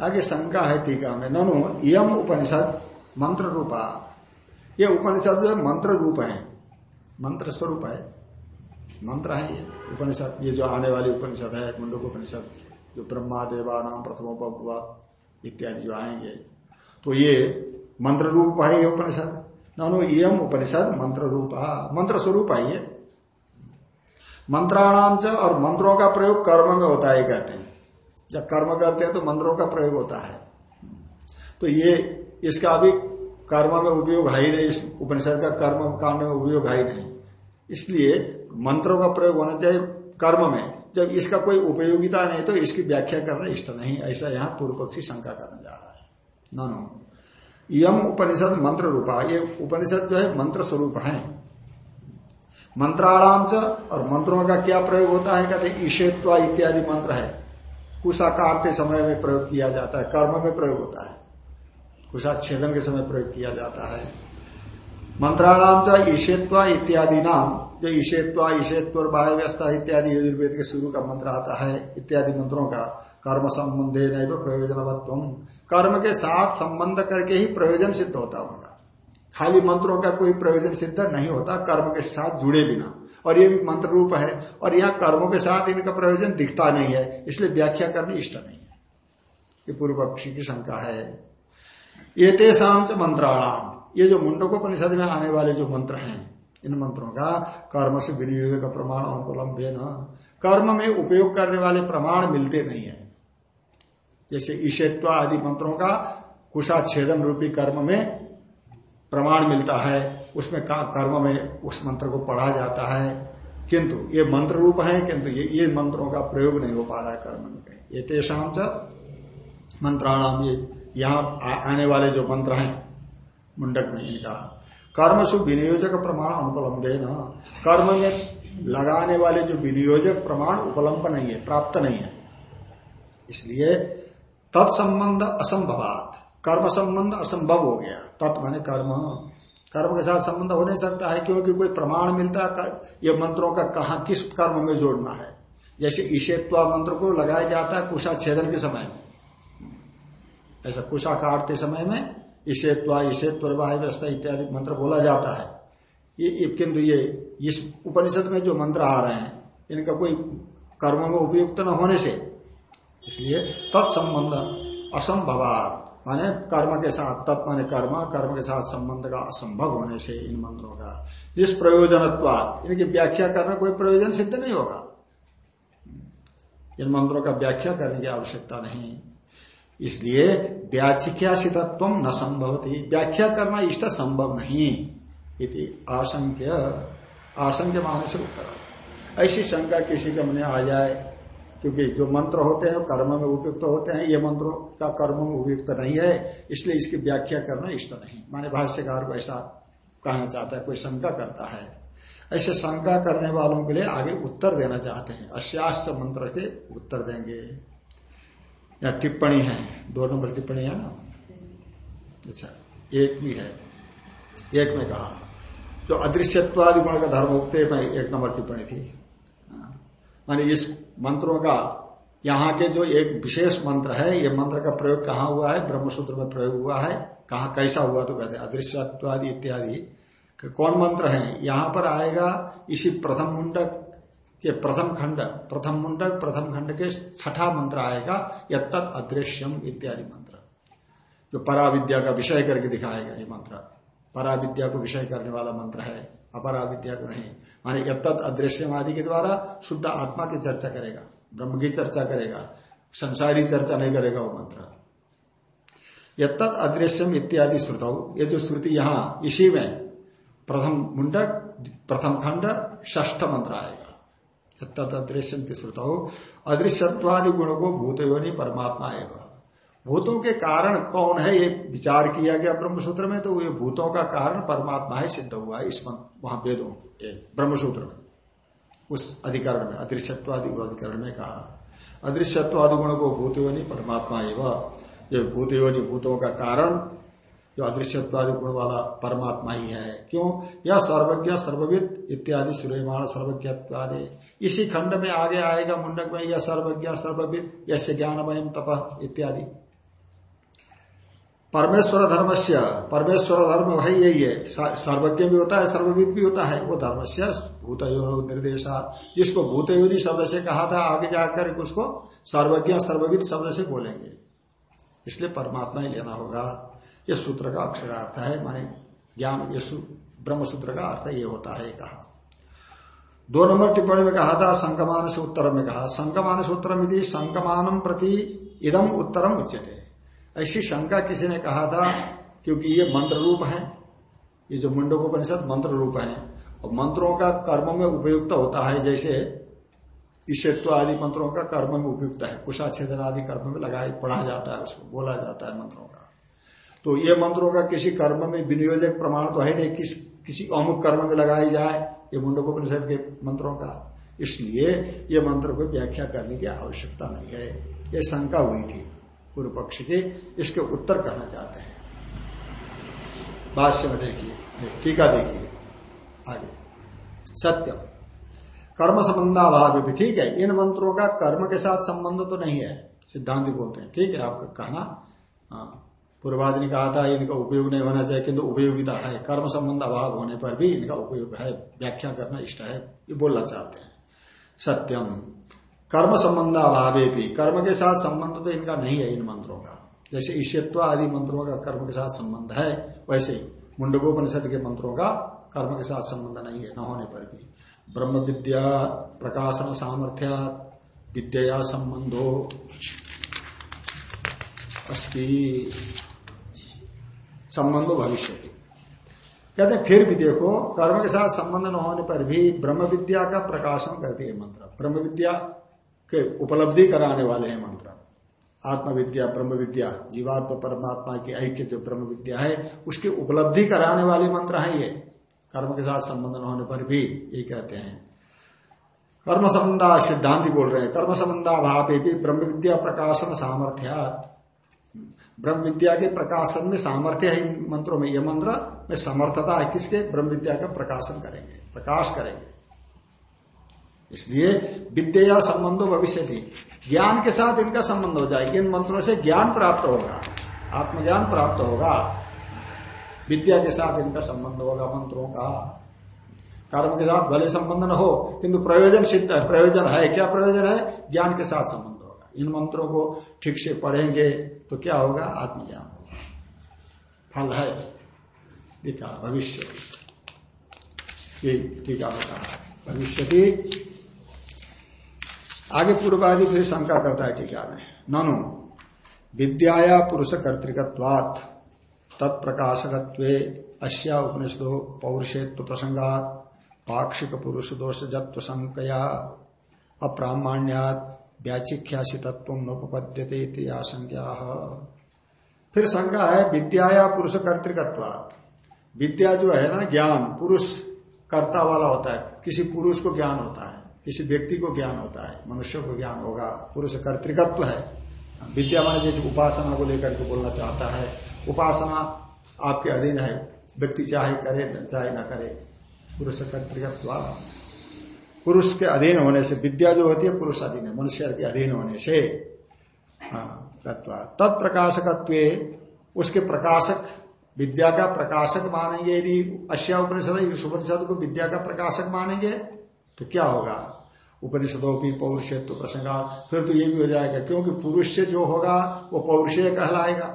आगे शंका है टीका में, ननु यम उपनिषद मंत्र रूपा ये उपनिषद जो मंत्र रूप है। मंत्र स्वरूप है। मंत्र है ये उपनिषद। ये जो आने वाली उपनिषद है मुंडक उपनिषद, जो ब्रह्मा देवा नाम प्रथमोपवा इत्यादि जो आएँगे। तो ये मंत्र रूप है ये उपनिषद। नानो यम उपनिषद मंत्र रूप मंत्र स्वरूप है ये। मंत्राणाम च और मंत्रों का प्रयोग कर्म में होता है कहते हैं। जब कर्म करते हैं तो मंत्रों का प्रयोग होता है। तो ये, इसका भी कर्म में उपयोग है ही नहीं उपनिषद का कर्म कांड में उपयोग है ही नहीं। इसलिए मंत्रों का प्रयोग होना चाहिए कर्म में। जब इसका कोई उपयोगिता नहीं तो इसकी व्याख्या करना इष्ट नहीं, ऐसा यहाँ पूर्व पक्षी शंका करने जा रहा है। नो यम उपनिषद मंत्र रूपा, ये उपनिषद जो है मंत्र स्वरूप है। मंत्राणाम और मंत्रों का क्या प्रयोग होता है? कहते ईशेत्वा इत्यादि मंत्र है। कुशा काटते समय में प्रयोग किया जाता है, कर्म में प्रयोग होता है। छेदन के समय प्रयोग किया जाता है। मंत्राणाम च ईशेत्वा इत्यादि नाम जो ईशेत्वा ईशेत्व बाह्य व्यवस्था इत्यादि यजुर्वेद के शुरू का मंत्र आता है, इत्यादि मंत्रों का कर्म संबंधे नहीं प्रयोजनवत्व कर्म के साथ संबंध करके ही प्रयोजन सिद्ध होता होगा खाली मंत्रों का कोई प्रयोजन सिद्ध नहीं होता, कर्म के साथ जुड़े बिना। और ये भी मंत्र रूप है, और यहाँ कर्मों के साथ इनका प्रयोजन दिखता नहीं है, इसलिए व्याख्या करनी इष्ट नहीं है। ये पूर्व पक्षी की शंका है। ये तेषाम च मंत्राणाम। ये जो मुंडकोपनिषद में आने वाले जो मंत्र हैं, इन मंत्रों का कर्म से विनियोग का प्रमाण अनुपलम्बे न। कर्म में उपयोग करने वाले प्रमाण मिलते नहीं है। जैसे ईशत्व आदि मंत्रों का कुशाच्छेदन रूपी कर्म में प्रमाण मिलता है, उसमें कर्म में उस मंत्र को पढ़ा जाता है। किंतु ये मंत्र रूप है, किंतु ये ये मंत्रों का प्रयोग नहीं हो पा रहा है कर्म में। ये तेषाम च मंत्राणाम ये यहाँ आने वाले जो मंत्र हैं, मुंडक में इनका। कर्म विनियोजक प्रमाण अनुपलम्बे न। कर्म में लगाने वाले जो विनियोजक प्रमाण उपलम्ब नहीं है, प्राप्त नहीं है। इसलिए तत्संबंध असंभवात। कर्म संबंध असंभव हो गया। तत् माने कर्म। कर्म के साथ संबंध हो नहीं सकता है, क्योंकि कोई प्रमाण मिलता है, ये मंत्रों का कहा, किस कर्म में जोड़ना है। जैसे ईशेत्वा मंत्र को लगाया जाता है कुशा छेदन के समय में। ऐसा कुशा काटते समय में ईशेत्वा व्यवस्था इत्यादि मंत्र बोला जाता है। ये किंतु ये, इस उपनिषद में जो मंत्र आ रहे हैं, इनका कोई कर्म में उपयुक्त न होने से इसलिए तत्संबंध असंभवात। माने कर्म के साथ तत् माने कर्म कर्म के साथ संबंध का असंभव होने से इन मंत्रों का। इस प्रयोजन इनकी व्याख्या करना कोई प्रयोजन सिद्ध नहीं होगा। इन मंत्रों का व्याख्या करने की आवश्यकता नहीं। इसलिए व्याख्यासितत्व न संभवती। व्याख्या करना इष्ट संभव नहीं इति आशंक्य। आशंक्य माने से उत्तर। ऐसी शंका किसी के मन आ जाए क्योंकि जो मंत्र होते हैं कर्म में उपयुक्त होते हैं। ये मंत्रों का कर्म में उपयुक्त नहीं है, इसलिए इसकी व्याख्या करना इष्ट नहीं। माने भाष्यकार को ऐसा कहना चाहता है, कोई शंका करता है। ऐसे शंका करने वालों के लिए आगे उत्तर देना चाहते हैं। अश्याश्च मंत्र के उत्तर देंगे। या टिप्पणी है। दो नंबर टिप्पणी है ना? अच्छा एक भी है। एक में कहा, जो अदृश्यत्वादि गुण का धर्म उगते में एक नंबर टिप्पणी थी। माने इस मंत्रों का, यहाँ के जो एक विशेष मंत्र है, ये मंत्र का प्रयोग कहाँ हुआ है? ब्रह्मसूत्र में प्रयोग हुआ है। कहा, कैसा हुआ तो कहते अदृश्यत्वादि इत्यादि। कौन मंत्र है? यहाँ पर आएगा इसी प्रथम मुंडक के प्रथम खंड, प्रथम मुंडक, प्रथम खंड के छठा मंत्र आएगा यद अदृश्यम इत्यादि मंत्र। जो पराविद्या का विषय करके दिखाएगा ये मंत्र। पराविद्या को विषय करने वाला मंत्र है। अपरा विद्या को नहीं माने यद अदृश्यम आदि के द्वारा शुद्ध आत्मा की चर्चा करेगा, ब्रह्म की चर्चा करेगा, संसारी चर्चा नहीं करेगा वो मंत्र। यद अदृश्यम इत्यादि श्रुत, ये जो श्रुति यहाँ, इसी में प्रथम मुंडक, प्रथम खंड ष्ठ मंत्र आएगा। यद अदृश्यम की श्रुत, अदृश्यत्वादि गुण को भूत योनि परमात्मा एवं। भूतों के कारण कौन है? ये विचार किया गया ब्रह्मसूत्र में तो ये भूतों का कारण परमात्मा ही सिद्ध हुआ है इस वहाँ वेदों ब्रह्मसूत्र में। उस अधिकरण में, अदृश्यत्वादि अधिकरण में कहा। अदृश्यत्वादि गुण को भूतयोनि परमात्मा एवं। ये भूतयोनि भूतों का कारण, जो अदृश्यत्वादि गुण वाला परमात्मा ही है। क्यों? यह सर्वज्ञ, सर्वविद इत्यादि सूर्यमाण सर्वज्ञत्वादि। इसी खंड में आगे आएगा मुंडक में, यह सर्वज्ञ, सर्वविद यश ज्ञानमय तप इत्यादि। परमेश्वर धर्म से परमेश्वर धर्म भाई यही है। सर्वज्ञ भी होता है, सर्वविद भी होता है। वो धर्म से भूत निर्देशा, जिसको भूतयोनि शब्द से कहा था, आगे जाकर उसको सर्वज्ञ, सर्वविद शब्द से बोलेंगे। इसलिए परमात्मा ही लेना होगा। यह सूत्र का अक्षरार्थ है, माने ज्ञान, ये ब्रह्म सूत्र का अर्थ ये होता है कहा। दो नंबर टिप्पणी में कहा था संकमान से उत्तर में कहा। संकमान से सूत्र संकमानम प्रति इदम उत्तरम उच्चते ऐसी शंका किसी ने कहा था, क्योंकि ये मंत्र रूप है। ये जो मुंडकोपनिषद मंत्र रूप है। और मंत्रों का कर्म में उपयुक्त होता है, जैसे ईशत्व आदि मंत्रों का कर्म में उपयुक्त है। कुशाच्छेदन आदि कर्म में लगाए, पढ़ा जाता है उसको, बोला जाता है मंत्रों का। तो ये मंत्रों का किसी कर्म में विनियोजक प्रमाण तो है नहीं, किस, किसी अमुक कर्म में लगाई जाए, ये मुंडकोपनिषद के मंत्रों का। इसलिए ये मंत्र को व्याख्या करने की आवश्यकता नहीं है। ये शंका हुई थी। पूर्व पक्ष के इसके उत्तर कहना चाहते हैं। भाष्य में देखिए टीका देखिए, आगे। सत्य कर्म संबंधाभाव भी ठीक है, इन मंत्रों का कर्म के साथ संबंध तो नहीं है, सिद्धांत बोलते हैं, ठीक है, आपका कहना पूर्वादि ने कहा था, इनका उपयोग नहीं होना चाहिए, किंतु उपयोगिता है, कर्म संबंध अभाव होने पर भी इनका उपयोग है, व्याख्या करना इष्ट है, ये बोलना चाहते हैं। सत्यम। कर्म संबंध अभावे भी, कर्म के साथ संबंध तो इनका नहीं है इन मंत्रों का। जैसे ईश्वत्व आदि मंत्रों का कर्म के साथ संबंध है, वैसे मुंडकोपनिषद के मंत्रों का कर्म के साथ संबंध नहीं है, न होने पर भी। ब्रह्म विद्या, प्रकाशन सामर्थ्या विद्या संबंधो। अस्ति। संबंधो भविष्य कहते फिर भी देखो, कर्म के साथ संबंध न होने पर भी ब्रह्म विद्या का प्रकाशन करती है मंत्र। ब्रह्म विद्या के उपलब्धि कराने वाले हैं मंत्र। आत्मविद्या ब्रह्म विद्या जीवात्म, परमात्मा की ऐक्य जो ब्रह्म विद्या है, उसकी उपलब्धि कराने वाले मंत्र है ये। कर्म के साथ संबंध न होने पर भी ये कहते हैं। कर्म संबंधा सिद्धांति बोल रहे हैं। कर्म संबंधा भाव भी ब्रह्म विद्या प्रकाशन सामर्थ्यात। ब्रह्म विद्या के प्रकाशन में सामर्थ्य है इन मंत्रों में। यह मंत्र में समर्थता है किसके? ब्रह्म विद्या का प्रकाशन करेंगे, प्रकाश करेंगे। इसलिए विद्या संबंधो भविष्य ज्ञान के साथ इनका संबंध हो जाएगा। इन मंत्रों से ज्ञान प्राप्त होगा। आत्मज्ञान प्राप्त होगा। विद्या के साथ इनका संबंध होगा मंत्रों का। कर्म के साथ भले संबंध न हो, किंतु प्रयोजन सिद्ध है। प्रयोजन है। क्या प्रयोजन है? ज्ञान के साथ संबंध होगा। इन मंत्रों को ठीक से पढ़ेंगे तो क्या होगा? आत्मज्ञान होगा। फल है। भविष्य। ये टीका में कहा भविष्य आगे पूर्वादि फिर शंका करता है टीका में ननु, विद्याया पुरुष कर्तिकवात तत्प्रकाशक अश्या उपनिषदो पौरुषेत्व प्रसंगात पाक्षिक पुरुष दोष जत्व संकया अप्रामाण्यात व्याचिख्यासी तत्व नोपद्यते आशंका फिर शंका है विद्या या पुरुष कर्तिकत्वात। विद्या जो है ना, ज्ञान, पुरुष कर्ता वाला होता है। किसी पुरुष को ज्ञान होता है। किसी व्यक्ति को ज्ञान होता है मनुष्य को ज्ञान होगा पुरुष कर्तिकत्व है। विद्या मान जैसे उपासना को लेकर के बोलना चाहता है उपासना आपके अधीन है व्यक्ति चाहे करे चाहे न करे पुरुष कर्तिकत्व पुरुष के अधीन होने से विद्या जो होती है पुरुष अधीन है मनुष्य के अधीन होने से हाँ, तत्प्रकाशकत्व उसके प्रकाशक विद्या का प्रकाशक मानेंगे यदि अश्या उपनिषद इस उपनिषद को विद्या का प्रकाशक मानेंगे तो क्या होगा? उपनिषदों की पौरुषत्व प्रसंगा फिर तो ये भी हो जाएगा, क्योंकि पुरुष से जो होगा, वो पौरुषेय कहलाएगा।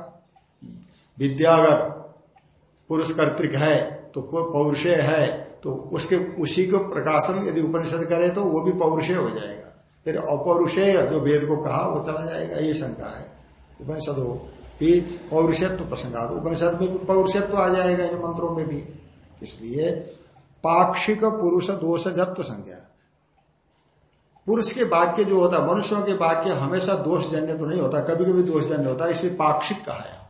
विद्या अगर पुरुष कर्तिक है तो पौरुषेय है तो उसके, उसी को प्रकाशन यदि उपनिषद करे तो वो भी पौरुषेय हो जाएगा। फिर अपौरुषेय जो वेद को कहा, वो चला जाएगा, ये शंका है। उपनिषद हो भी पौरुषत्व प्रसंगात, उपनिषद में भी पौरुषत्व आ जाएगा इन मंत्रों में भी। इसलिए पाक्षिक पुरुष दोष जत्व संज्ञा। पुरुष के वाक्य जो होता है मनुष्यों के वाक्य हमेशा दोषजन्य तो नहीं होता कभी कभी दोषजन्य होता है इसलिए पाक्षिक कहा है।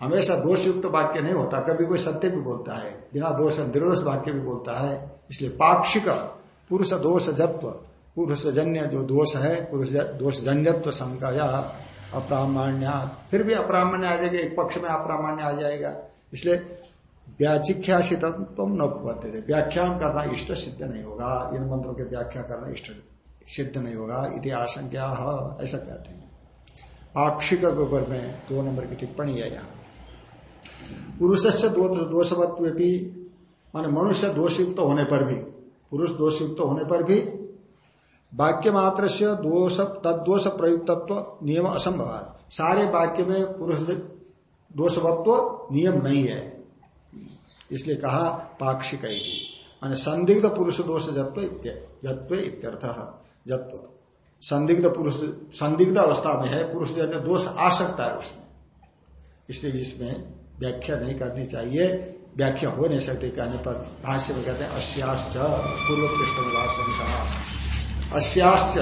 हमेशा दोष युक्त वाक्य नहीं होता, कभी कोई सत्य भी बोलता है, बिना दोष निर्दोष वाक्य भी बोलता है, इसलिए पाक्षिक पुरुष दोष जत्व पुरुष जन्य जो दोष है, पुरुष दोष जन्यत्व या अप्रामाण्य फिर भी अप्रामाण्य आ जाएगा, एक पक्ष में अप्रामाण्य आ जाएगा, इसलिए व्याचिख्याशित तुम न थे व्याख्यान करना इष्ट सिद्ध नहीं होगा। इन मंत्रों के व्याख्या करना इष्ट सिद्ध नहीं होगा। इति आशंका ऐसा कहते हैं। पाक्षिक के ऊपर में दो नंबर की टिप्पणी है यहाँ। पुरुष से दोषवत्व भी मान मनुष्य दोषयुक्त होने पर भी, पुरुष दोषयुक्त होने पर भी वाक्य मात्र से दोष तदोष प्रयुक्तत्व नियम असंभव सारे वाक्य में पुरुष दोषवत्व नियम नहीं है। इसलिए कहा पाक्षिक। मान संदिग्ध पुरुष दोष जत्व जत्व इत्यर्थ, जत्व। संदिग्ध पुरुष, संदिग्ध अवस्था में है, पुरुष जन्य दोष आ सकता है उसमें। इसलिए इसमें व्याख्या नहीं करनी चाहिए। व्याख्या हो नहीं सकती कहने पर भाष्य में कहते हैं अश्याश्च पूर्व पृष्ठ में भाष्य कहा। अश्याश्च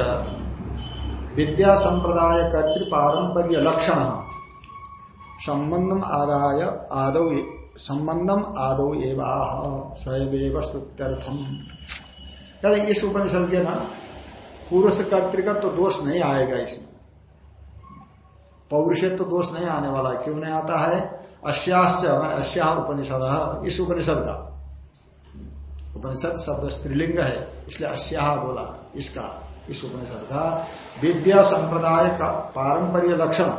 विद्या संप्रदाय कर्तृ पारंपर्य लक्षण। संबंधम आदाय, आदौ संबंधम आदो एवाह स्वयं स्तुत्यर्थम कहते इस उपनिषद के ना, पुरुष कर्तिक तो दोष नहीं आएगा इसमें। पौरुषत्व तो दोष नहीं आने वाला, क्यों नहीं आता है? अश्याश्च, मान अश्या उपनिषद इस उपनिषद का। उपनिषद शब्द स्त्रीलिंग है, इसलिए अश्या बोला इसका, इस उपनिषद का। विद्या संप्रदाय का पारंपरिक लक्षण।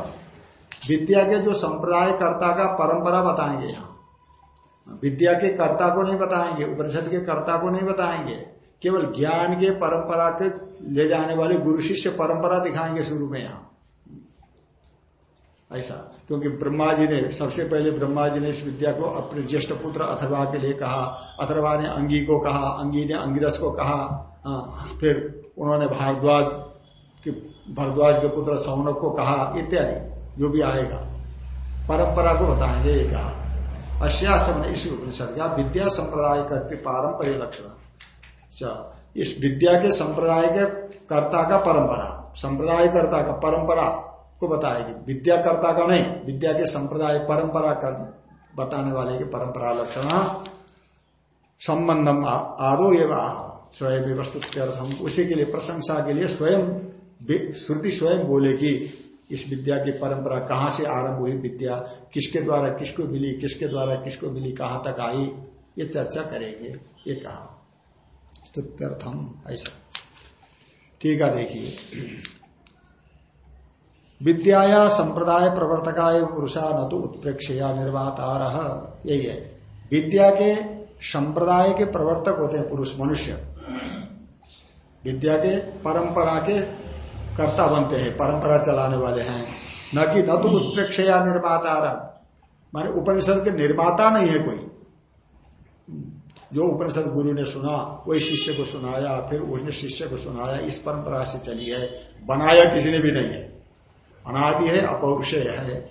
विद्या के जो संप्रदाय कर्ता का परंपरा बताएँगे यहाँ। विद्या के कर्ता को नहीं बताएँगे उपनिषद के कर्ता को नहीं बताएँगे केवल ज्ञान के परंपरा के ले जाने वाले गुरु शिष्य परंपरा दिखाएँगे शुरू में यहाँ। ऐसा क्योंकि ब्रह्मा जी ने सबसे पहले ब्रह्मा जी ने इस विद्या को अपने ज्येष्ठ पुत्र अथर्वा के लिए कहा अथर्वा ने अंगी को कहा अंगी ने अंगिरस को कहा आ, हाँ, फिर उन्होंने भारद्वाज के भरद्वाज के पुत्र सौनक को कहा इत्यादि जो भी आएगा परंपरा को बताएँगे ये कहा। अश्यासम ने इसी उपनिषद का विद्या संप्रदाय करते पारंपरिक लक्षण अच्छा, इस विद्या के संप्रदाय के कर्ता का परंपरा संप्रदाय कर्ता का परंपरा को बताएगी। विद्याकर्ता का नहीं विद्या के संप्रदाय परंपरा कर बताने वाले के परंपरा लक्षण। संबंधम आदो एवं स्वयं वस्तुत्यर्थम उसी के लिए प्रशंसा के लिए स्वयं श्रुति स्वयं बोलेगी। इस विद्या की परंपरा कहाँ से आरंभ हुई विद्या? किसके द्वारा किसको मिली? किसके द्वारा किसको मिली? कहाँ तक आई? ये चर्चा करेंगे, ये कहा स्तुत्यर्थम, ऐसा। ठीक है, देखिए। विद्याया संप्रदाय प्रवर्तकाय पुरुषा न तो उत्प्रेक्षया निर्वातार। यही है। विद्या के संप्रदाय के प्रवर्तक होते हैं पुरुष, मनुष्य। विद्या के परंपरा के कर्ता बनते हैं, परंपरा चलाने वाले हैं। न कि न तो उत्प्रेक्षया निर्माता माने उपनिषद के निर्माता नहीं है कोई। जो उपनिषद गुरु ने सुना, वही शिष्य को सुनाया, फिर उसने शिष्य को सुनाया, इस परंपरा से चली है। बनाया किसी ने भी नहीं है। अनादि है अपौरुषय है।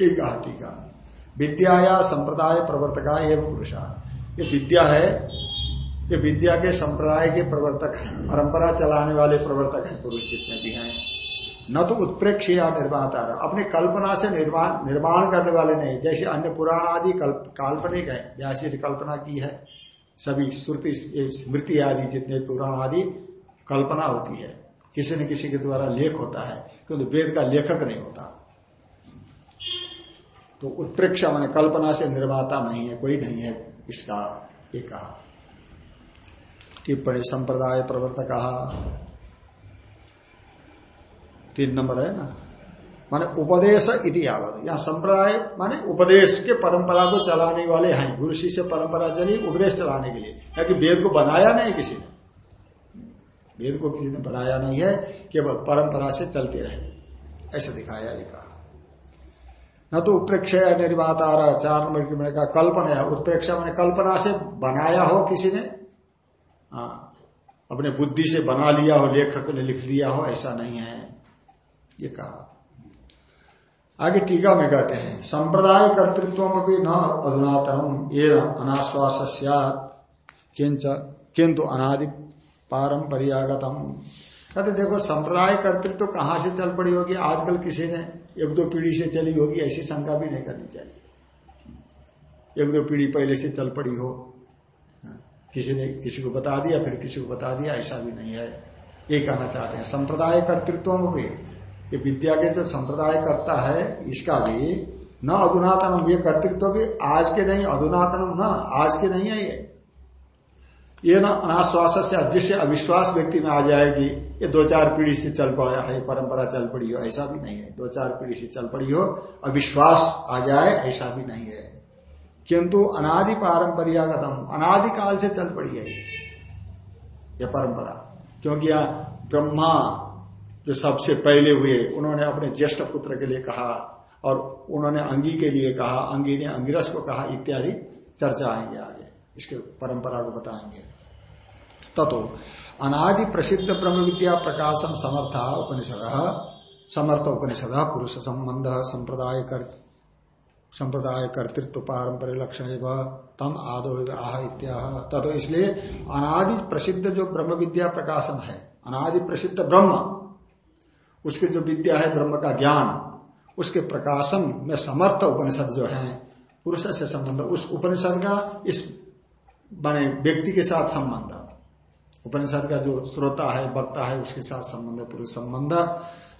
ये कहा टीका विद्या या संप्रदाय प्रवर्तका एवं पुरुषा ये विद्या है ये विद्या के संप्रदाय के प्रवर्तक हैं, परंपरा चलाने वाले प्रवर्तक हैं, पुरुष जितने भी हैं। न तो उत्प्रेक्ष या निर्माता अपनी कल्पना से निर्माण निर्माण करने वाले नहीं। जैसे अन्य पुराण आदि काल्पनिक है, व्यासी कल्पना की है। सभी श्रुति, स्मृति आदि जितने पुराण आदि, कल्पना होती है। किसी न किसी के द्वारा लेख होता है क्योंकि वेद का लेखक नहीं होता। तो उत्प्रेक्षा मैंने कल्पना से निर्माता नहीं है, कोई नहीं है इसका एक कहा। टिप्पणी संप्रदाय प्रवर्तक। तीन नंबर है ना? माने उपदेश इति आवत यहाँ संप्रदाय माने उपदेश के परंपरा को चलाने वाले हैं। गुरु शिष्य परंपरा चली उपदेश चलाने के लिए। क्योंकि वेद को बनाया नहीं किसी ने। वेद को किसी ने बनाया नहीं है, केवल परंपरा से चलते रहे। ऐसा दिखाया ये कहा न तो उत्प्रेक्षा निर्माता चार नंबर का कल्पना है। उत्प्रेक्षा मैंने कल्पना से बनाया हो किसी ने। हाँ अपने बुद्धि से बना लिया हो, लेखक ने लिख दिया हो, ऐसा नहीं है। ये कहा। आगे टीका में कहते हैं, संप्रदाय कर्तृत्व भी न अधुनातनम ये अनाश्वास किंतु अनादि पारंपरियागतम कहते, देखो, संप्रदाय कर्तृत्व कहाँ से चल पड़ी होगी? आजकल किसी ने एक दो पीढ़ी से चली होगी, ऐसी शंका भी नहीं करनी चाहिए। एक दो पीढ़ी पहले से चल पड़ी हो किसी ने किसी को बता दिया, फिर किसी को बता दिया, ऐसा भी नहीं है। ये कहना चाहते हैं, संप्रदाय कर्तृत्व भी ये विद्या के जो संप्रदाय करता है, इसका भी न अधुनातनम, ये कर्तृत्व भी आज के नहीं, अधुनातनम न, आज के नहीं है ये। ये न अनाश्वास से, जिससे अविश्वास व्यक्ति में आ जाएगी, ये दो चार पीढ़ी से चल पड़ा है, परंपरा चल पड़ी हो, ऐसा भी नहीं है। दो चार पीढ़ी से चल पड़ी हो, अविश्वास आ जाए, ऐसा भी नहीं है। किंतु अनादि पारंपरियागतम अनादिकाल से चल पड़ी है यह परंपरा। क्योंकि यह ब्रह्मा जो सबसे पहले हुए, उन्होंने अपने ज्येष्ठ पुत्र के लिए कहा और उन्होंने अंगी के लिए कहा, अंगी ने अंगिरस को कहा, इत्यादि चर्चा आएँगे आगे। इसके परंपरा को बताएँगे। ततो, अनादि प्रसिद्ध ब्रह्म विद्या प्रकाशन समर्था उपनिषद, समर्थ उपनिषद, पुरुष संबंध संप्रदाय कर संप्रदाय कर्तृत्व पारंपरिक लक्षण तम आदो आह इत्याह। ततो इसलिए अनादि प्रसिद्ध जो ब्रह्म विद्या प्रकाशन है, अनादि प्रसिद्ध ब्रह्म, उसके जो विद्या है ब्रह्म का ज्ञान, उसके प्रकाशन में समर्थ उपनिषद जो है, पुरुष से संबंध, उस उपनिषद का इस बने व्यक्ति के साथ संबंध। उपनिषद का जो श्रोता है, वक्ता है, उसके साथ संबंध, पुरुष संबंध।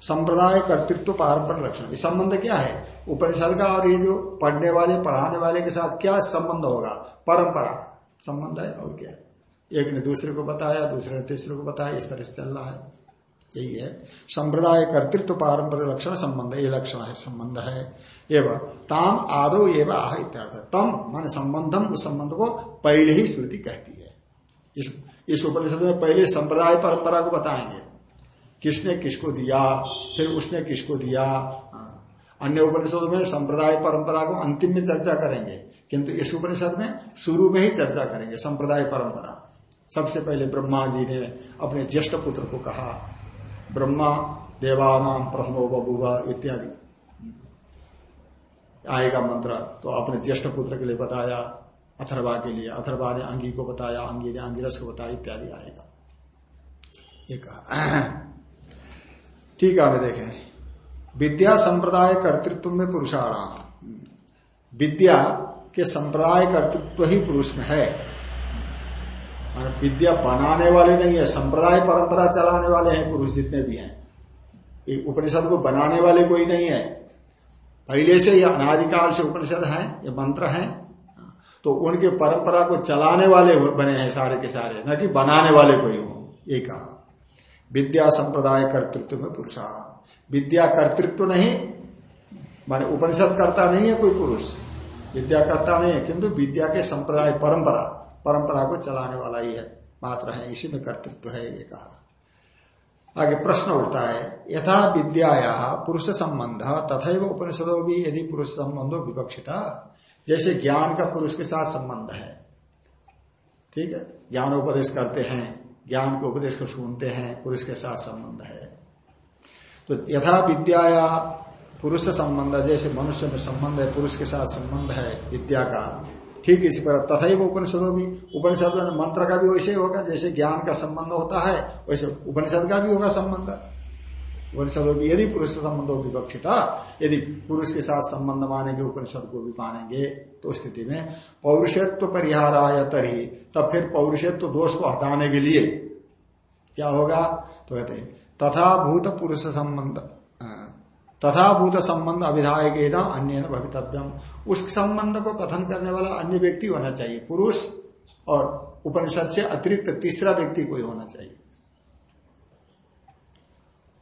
संप्रदाय कर्तृत्व पारंपरिक लक्षण। ये संबंध क्या है? उपनिषद का और ये जो पढ़ने वाले, पढ़ाने वाले के साथ क्या संबंध होगा? परंपरा। संबंध है और क्या है? एक ने दूसरे को बताया, दूसरे ने तीसरे को बताया, इस तरह से चल रहा है। यही है। संप्रदाय कर्तृत्व पारंपरिक लक्षण संबंध ये लक्षण है, संबंध है। एवं ताम आदो एवं आह इत्यार्थ तम मान संबंधम, उस संबंध को पहले ही श्रुति कहती है। इस इस उपनिषद में पहले संप्रदाय परंपरा को बताएँगे। किसने किसको दिया, फिर उसने किसको दिया? हाँ। अन्य उपनिषद में संप्रदाय परंपरा को अंतिम में चर्चा करेंगे, किंतु इस उपनिषद में शुरू में ही चर्चा करेंगे, संप्रदाय परंपरा। सबसे पहले ब्रह्मा जी ने अपने ज्येष्ठ पुत्र को कहा, ब्रह्मा देवानाम प्रथमो बबुआ इत्यादि। आएगा मंत्र तो अपने ज्येष्ठ पुत्र के लिए बताया, अथर्वा के लिए, अथर्वा ने अंगी को बताया, अंगी ने अंगिरस को बताया, इत्यादि आएगा। कहा। ठीक है हमें देखें। विद्या संप्रदाय कर्तृत्व में पुरुषाणाम। विद्या के संप्रदाय कर्तृत्व ही पुरुष में है। और विद्या बनाने वाले नहीं है, संप्रदाय परंपरा चलाने वाले हैं पुरुष जितने भी हैं। उपनिषद को बनाने वाले कोई नहीं है। पहले से ये अनादिकाल से उपनिषद है, ये मंत्र है। तो उनके परंपरा को चलाने वाले बने हैं सारे के सारे, न कि बनाने वाले कोई हो। ये कहा। विद्या संप्रदाय कर्तृत्व में पुरुषाणाम विद्या कर्तृत्व नहीं, माने उपनिषद करता नहीं है कोई पुरुष। विद्या करता नहीं है, किंतु विद्या के संप्रदाय परंपरा परंपरा को चलाने वाला ही है, मात्र है, इसी में कर्तृत्व है, ये कहा। आगे प्रश्न उठता है, यथा विद्याया पुरुष संबंध तथा उपनिषदों भी यदि पुरुष संबंधो विवक्षिता, जैसे ज्ञान का पुरुष के साथ संबंध है। ठीक है? ज्ञान उपदेश करते हैं ज्ञान के उपदेश को सुनते हैं, पुरुष के साथ संबंध है। तो यथा विद्या या पुरुष से संबंध, जैसे मनुष्य में संबंध है, पुरुष के साथ संबंध है, विद्या का। ठीक इसी पर तथा ही उपनिषदों भी, उपनिषद मंत्र का भी वैसे होगा, जैसे ज्ञान का संबंध होता है, वैसे उपनिषद का भी होगा संबंध। उपनिषदों भी, यदि पुरुष संबंधो विवक्षिता, यदि पुरुष के साथ संबंध मानेंगे, उपनिषद को भी मानेंगे तो स्थिति में पौरुषत्व परिहार आया तरी, तब फिर पौरुषत्व दोष को हटाने के लिए क्या होगा? तो कहते तथा भूत पुरुष संबंध तथा भूत संबंध अविधायक अन्य भवितव्यम। उस संबंध को कथन करने वाला अन्य व्यक्ति होना चाहिए, पुरुष और उपनिषद से अतिरिक्त तीसरा व्यक्ति कोई होना चाहिए।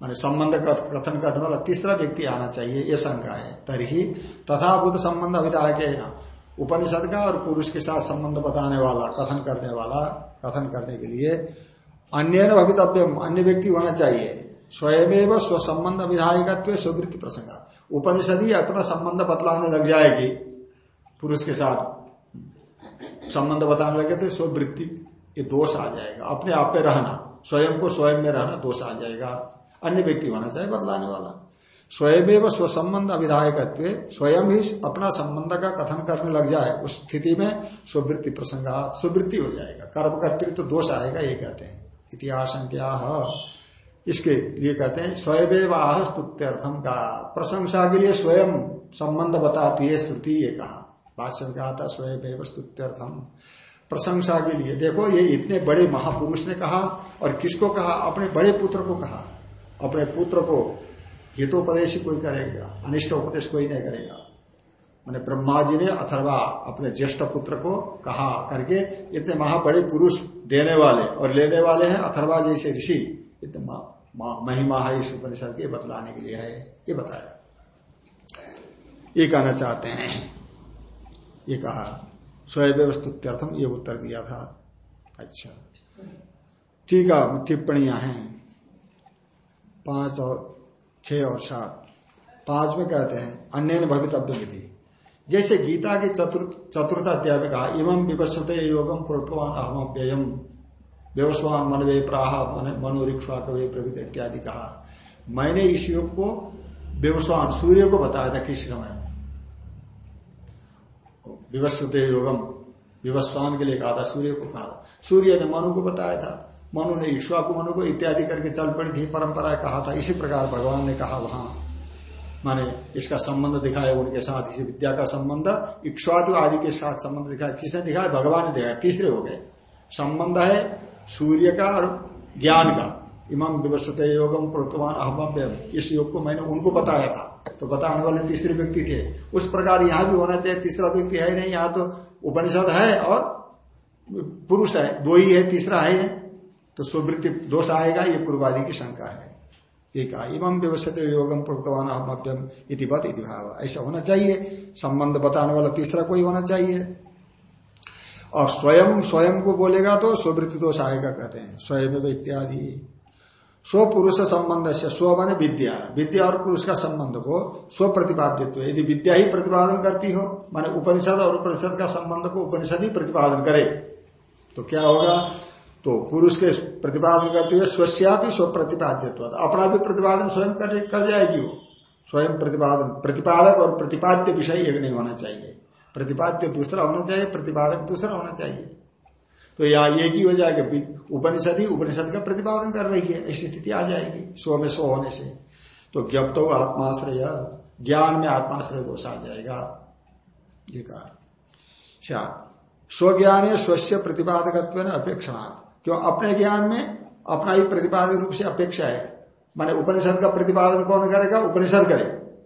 माने संबंध कथन करने वाला तीसरा व्यक्ति आना चाहिए, ये शंका है। तरी तथा भूत संबंध अविधायक है ना। उपनिषद का और पुरुष के साथ संबंध बताने वाला, कथन करने वाला, कथन करने के लिए अन्य भवितव्यम, अन्य व्यक्ति होना चाहिए। स्वयं स्व संबंध विधायक स्वृत्ति प्रसंग। उपनिषद ही अपना संबंध बतलाने लग जाएगी पुरुष के साथ। संबंध बताने लगे तो स्ववृत्ति ये दोष आ जाएगा। अपने आप पे रहना, स्वयं को स्वयं में रहना दोष आ जाएगा। अन्य व्यक्ति होना चाहिए बदलाने वाला। स्वयं स्व संबंध अविधायक स्वयं ही अपना संबंध का कथन करने लग जाए, उस स्थिति में स्ववृत्ति प्रसंग सुवृत्ति हो जाएगा। कर्म कर्तृत्व तो दोष आएगा, ये कहते हैं। इतिहास इसके लिए कहते हैं स्वयं आह स्तुत्यर्थम का प्रशंसा के लिए स्वयं संबंध बताती है श्रुति, ये कहा। भाष्य कहा था स्वयं स्तुत्यर्थम प्रशंसा के लिए। देखो, ये इतने बड़े महापुरुष ने कहा और किसको कहा? अपने बड़े पुत्र को कहा। अपने पुत्र को हितोपदेश कोई करेगा, अनिष्ट उपदेश कोई नहीं करेगा। मैंने ब्रह्मा जी ने अथर्वा अपने ज्येष्ठ पुत्र को कहा करके, इतने महा बड़े पुरुष देने वाले और लेने वाले हैं अथर्वा जैसे ऋषि। इतने महिमा है इस उपनिषद के बतलाने के लिए है, ये बताया। ये कहना चाहते हैं। ये कहा स्वयं स्तुत्यर्थम ये उत्तर दिया था। अच्छा। ठीक है टिप्पणियाँ हैं। पाँच और छह और सात। पाँच में कहते हैं अन्य भवितव्य विधि जैसे गीता के चतुर्थ चतुर्थ अध्याय में कहा इवम विवस्वते योगम प्रोत्वान अहम व्ययम। व्यवस्वान मनवे प्राह मनोरिक्षा कवे प्रवृत्ति इत्यादि कहा। मैंने इस योग को व्यवस्वान, सूर्य को बताया था किस समय में? विवस्वते योगम विवस्वान के लिए कहा था, सूर्य को कहा था। सूर्य ने मनु को बताया था। मनु ने ईश्वा को मनु को इत्यादि करके चल पड़ी थी, परंपरा कहा था। इसी प्रकार भगवान ने कहा वहाँ, माने इसका संबंध दिखाया, उनके साथ, इसी विद्या का संबंध, इक्ष्वादु आदि के साथ संबंध दिखाया। किसने दिखाया? भगवान ने दिखाया। तीसरे हो गए। संबंध है सूर्य का और ज्ञान का। इमाम विवस्वते योगम प्रोत्वान अहम इस योग को मैंने उनको बताया था। तो बताने वाले तीसरे व्यक्ति थे। उस प्रकार यहाँ भी होना चाहिए। तीसरा व्यक्ति है नहीं। यहाँ तो उपनिषद है और पुरुष है। दो ही है, तीसरा है नहीं। तो सुवृत्ति दोष आएगा, ये पूर्वादि की शंका है। एक इमम व्यवस्थित योगम प्रोक्तवान मध्यम इतिवत इति भाव। ऐसा होना चाहिए। संबंध बताने वाला तीसरा कोई होना चाहिए। और स्वयं स्वयं को बोलेगा तो सुवृत्ति दोष आएगा, कहते हैं। स्वयं इत्यादि। स्व पुरुष संबंध से स्व मान विद्या। विद्या और पुरुष का संबंध को स्व प्रतिपादित्व यदि विद्या ही प्रतिपादन करती हो, माने उपनिषद और उपनिषद का संबंध को उपनिषद ही प्रतिपादन करे तो क्या होगा? तो पुरुष के प्रतिपादन करते हुए स्वस्यापी स्व प्रतिपाद्यत्व अपना भी प्रतिपादन स्वयं कर, कर जाएगी वो। स्वयं प्रतिपादन प्रतिपादक और प्रतिपाद्य विषय एक नहीं होना चाहिए। प्रतिपाद्य दूसरा होना चाहिए प्रतिपादक दूसरा होना चाहिए। तो यहाँ एक ही हो जाएगा उपनिषद ही उपनिषद का प्रतिपादन कर रही है ऐसी स्थिति आ जाएगी स्व में स्व होने से। तो ज्ञप्त आत्माश्रय ज्ञान में आत्माश्रय दोष आ जाएगा। ये कहा। स्वज्ञान स्वस्य प्रतिपादक अपेक्षा क्यों अपने ज्ञान में अपना ही प्रतिपादन रूप से अपेक्षा है। माने उपनिषद का प्रतिपादन कौन करेगा? उपनिषद करे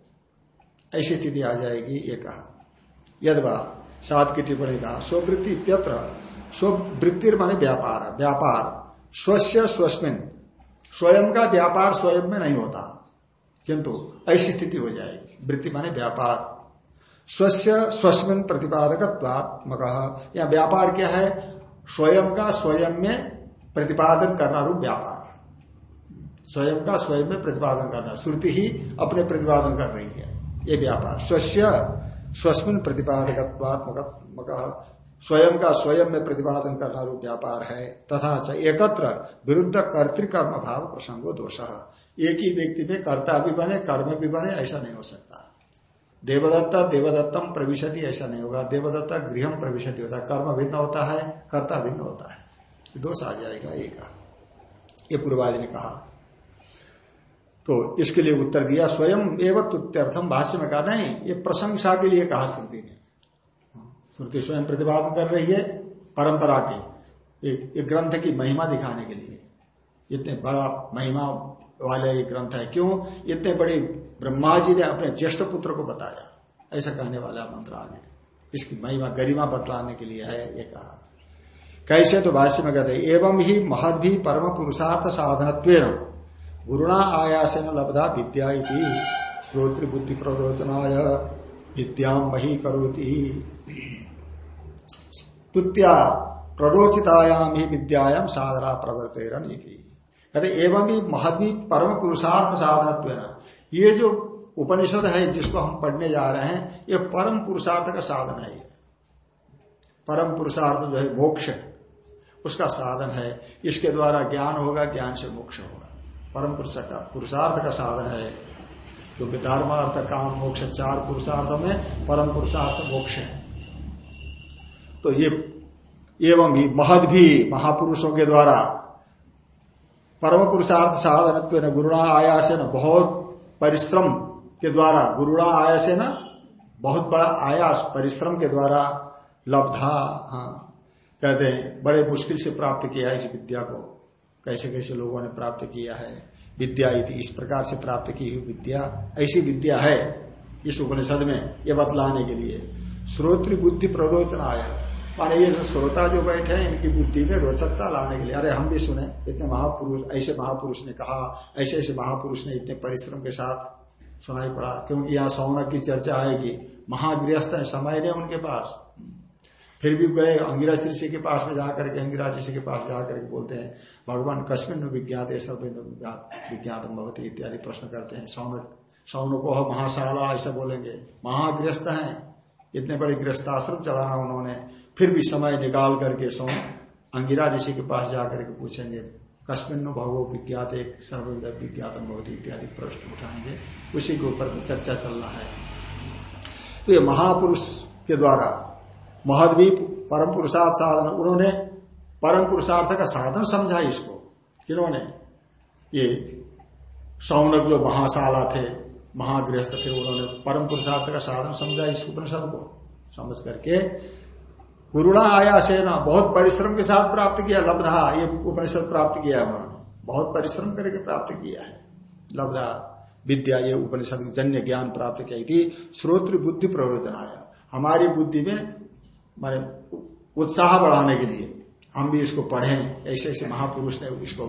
ऐसी स्थिति आ जाएगी, ये कहा। यदवा सात की टिप्पणी कहा, स्ववृत्ति इत्यत्र स्ववृत्ति माने व्यापार व्यापार, स्वस्य स्वस्मिन, स्वयं का व्यापार स्वयं में नहीं होता। किंतु ऐसी स्थिति हो जाएगी। वृत्ति माने व्यापार। स्वस्य स्वस्मिन प्रतिपादकत्वात्मक। या व्यापार क्या है? स्वयं का स्वयं में प्रतिपादन करना रूप व्यापार स्वयं का स्वयं में प्रतिपादन करना, श्रुति ही अपने प्रतिपादन कर रही है, ये व्यापार। स्वस्य, स्वस्मिन प्रतिपादकत्वात्मक स्वयं का स्वयं में प्रतिपादन करना रूप व्यापार है, तथा एकत्र विरुद्ध कर्तिकर्म भाव प्रसंगो दोष। एक ही व्यक्ति में कर्ता भी बने, कर्म भी बने, ऐसा नहीं हो सकता। देवदत्ता, देवदत्तम प्रविशति, ऐसा नहीं होगा। देवदत्ता गृह प्रविशति होता है, कर्म भिन्न होता है, कर्ता भिन्न होता है। दोष आ जाएगा, एक ये पूर्वादि ने कहा। तो इसके लिए उत्तर दिया, स्वयं एवं तुत्यर्थम भाष्य में कहा, नहीं, ये प्रशंसा के लिए कहा श्रुति ने। श्रुति स्वयं प्रतिपादन कर रही है परंपरा के, एक ग्रंथ की महिमा दिखाने के लिए। इतने बड़ा महिमा वाला ये ग्रंथ है, क्यों? इतने बड़े ब्रह्मा जी ने अपने ज्येष्ठ पुत्र को बताया। ऐसा कहने वाला मंत्र आगे। इसकी महिमा गरिमा बतलाने के लिए है, ये कहा। कैसे तो भाष्य में कहते एवं ही महद भी परम पुरुषार्थ साधनत्व गुरुणा आयासन लब्धा विद्या श्रोत्र बुद्धि प्ररोचनाय विद्या मही करोति। तुत्या प्ररोचितायाम ही विद्यायाम साधना प्रवर्तेरन कहते एवं भी महदी परम पुरुषार्थ साधन ये जो उपनिषद है जिसको हम पढ़ने जा रहे हैं, ये परम पुरुषार्थ का साधन है परम पुरुषार्थ जो है मोक्ष। उसका साधन है। इसके द्वारा ज्ञान होगा, ज्ञान से मोक्ष होगा। परम पुरुष का, पुरुषार्थ का साधन है। क्योंकि धर्मार्थ, काम, मोक्ष, चार पुरुषार्थ में परम पुरुषार्थ, मोक्ष है। तो ये, एवं भी, महद भी महापुरुषों के द्वारा परम पुरुषार्थ साधन गुरुणा आयास न बहुत परिश्रम के द्वारा, गुरुणा आयास न बहुत बड़ा आयास, परिश्रम के द्वारा लब्धा। हाँ। कहते हैं, बड़े मुश्किल से प्राप्त किया है इस विद्या को। कैसे कैसे लोगों ने प्राप्त किया है? विद्या इस प्रकार से प्राप्त की हुई विद्या। ऐसी विद्या है इस उपनिषद में, ये बतलाने के लिए। श्रोत्र बुद्धि प्ररोचन आया माने ये श्रोता जो बैठे हैं, इनकी बुद्धि में रोचकता लाने के लिए। अरे, हम भी सुने, इतने महापुरुष, ऐसे महापुरुष ने कहा, ऐसे ऐसे महापुरुष ने इतने परिश्रम के साथ सुनाई पड़ा। क्योंकि यहाँ सौनक की चर्चा आएगी। महागृहस्थ है, समय नहीं उनके पास। फिर भी गए, अंगिरा ऋषि के पास में जाकर के, अंगिरा ऋषि के पास जाकर के बोलते हैं, भगवान कश्मीर विज्ञात विज्ञात भगवती इत्यादि प्रश्न करते हैं। सौनक सौनको महाशाला ऐसा बोलेंगे। महागृहस्थ हैं। इतने बड़े गृहस्थ आश्रम चलाना उन्होंने। फिर भी समय निकाल करके सौ अंगिरा ऋषि के पास जाकर के पूछेंगे कश्मीर भगवो विज्ञात एक सर्वविद विज्ञात भगवती इत्यादि प्रश्न उठाएँगे। उसी के ऊपर चर्चा चलना है। तो ये महापुरुष के द्वारा महदवी परम पुरुषार्थ साधन। उन्होंने परम पुरुषार्थ का साधन समझा इसको। किन्होंने ये सौनक जो महाशाला थे, महागृहस्थ थे, उन्होंने परम पुरुषार्थ का साधन समझा इस उपनिषद को। समझ करके गुरुणा आया सेना बहुत परिश्रम के साथ प्राप्त किया, लब्धा, ये उपनिषद प्राप्त किया है उन्होंने। बहुत परिश्रम करके प्राप्त किया है। लब्धा, विद्या, ये उपनिषद जन्य ज्ञान प्राप्त किया थी। श्रोत्र बुद्धि प्रयोजन आया। हमारी बुद्धि में माने उत्साह बढ़ाने के लिए हम भी इसको पढ़ें। ऐसे ऐसे महापुरुष ने इसको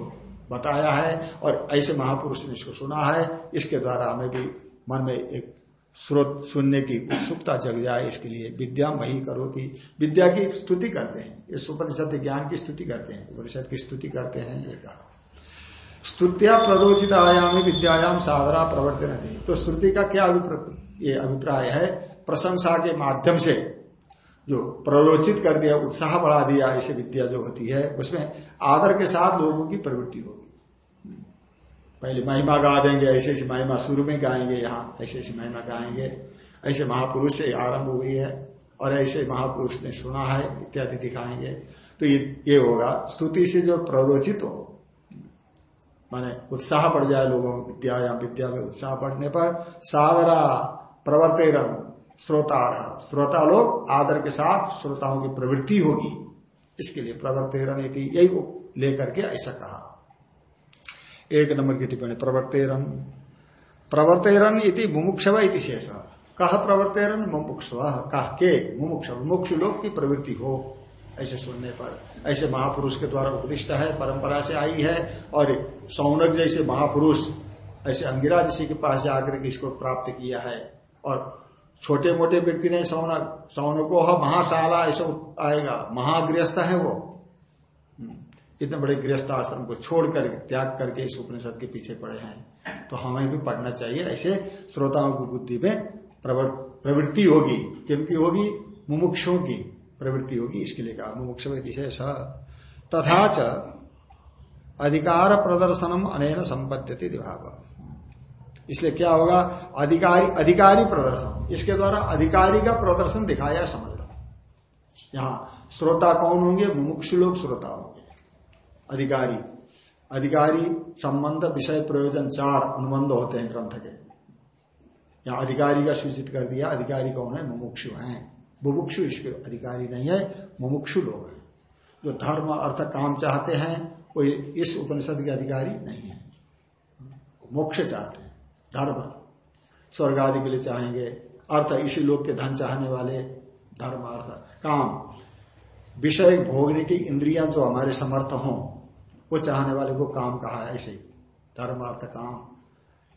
बताया है और ऐसे महापुरुष ने इसको सुना है। इसके द्वारा हमें भी मन में एक स्रोत सुनने की उत्सुकता जग जाए। इसके लिए विद्या मही करोती विद्या की स्तुति करते हैं। इस उपनिषद ज्ञान की स्तुति करते हैं। उपनिषद की स्तुति करते हैं, ये कहा। स्तुत्या प्ररोचित आयामी विद्यायाम साधरा प्रवर्तन थी तो श्रुति का क्या अभिप्राय है? प्रशंसा के माध्यम से जो प्ररोचित कर दिया उत्साह बढ़ा दिया ऐसी विद्या जो होती है उसमें आदर के साथ लोगों की प्रवृत्ति होगी। पहले महिमा गा देंगे ऐसे ऐसी महिमा शुरू में गाएँगे यहाँ ऐसे ऐसी महिमा गाएँगे। ऐसे महापुरुष से आरंभ हुई है और ऐसे महापुरुष ने सुना है इत्यादि दिखाएँगे। तो ये, ये होगा स्तुति से जो प्ररोचित हो माने उत्साह बढ़ जाए लोगों विद्या या विद्या में उत्साह बढ़ने पर सादरा प्रवर्तेरन श्रोता रहा श्रोता लोग आदर के साथ श्रोताओं की प्रवृत्ति होगी। इसके लिए प्रवर्तेरन यही लेकर के ऐसा कहा। एक नंबर की टिप्पणी प्रवर्तेरन प्रवर्तेरन इति मुमुक्षव इति शेष। कह प्रवर्तेरन मुमुक्ष कह के? मुमुक्ष मुमुक्ष लोग की प्रवृत्ति हो। ऐसे सुनने पर, ऐसे महापुरुष के द्वारा उपदिष्ट है, परंपरा से आई है, और सौनक जैसे महापुरुष, ऐसे अंगिरा ऋषि के पास जाकर के इसको प्राप्त किया है, और छोटे मोटे व्यक्ति ने सौनक सौनको महाशाला ऐसा आएगा। महागृहस्थ है वो। हम्म, इतने बड़े गृहस्थ आश्रम को छोड़ कर त्याग करके इस उपनिषद के पीछे पड़े हैं। तो हमें भी पढ़ना चाहिए। ऐसे श्रोताओं की बुद्धि में प्रवृत्ति होगी। क्योंकि होगी? मुमुक्षों की प्रवृत्ति होगी। इसके लिए कहा मुमुक्ष विशेष। तथा च अधिकार प्रदर्शनम अनेन संपद्यते विभाग इसलिए क्या होगा? अधिकारी अधिकारी प्रदर्शन। इसके द्वारा अधिकारी का प्रदर्शन दिखाया समझ लो यहाँ, श्रोता कौन होंगे? मुमुक्ष लोग श्रोता होंगे। अधिकारी। अधिकारी संबंध विषय प्रयोजन चार अनुबंध होते हैं ग्रंथ के। यहाँ, अधिकारी का सूचित कर दिया, अधिकारी कौन है? मुमुक्षु हैं। बुभुक्षु इसके अधिकारी नहीं है, मुमुक्षु लोग हैं। जो धर्म, अर्थ, काम चाहते हैं, वो इस उपनिषद के अधिकारी नहीं है। मोक्ष चाहते हैं। धर्म। स्वर्ग आदि के लिए चाहेंगे। अर्थ इसी लोग के धन चाहने वाले धर्म, अर्थ काम। विषय भोगने की इंद्रियाँ जो हमारे समर्थ हों, वो चाहने वाले को काम कहा ऐसे। धर्म, अर्थ, काम।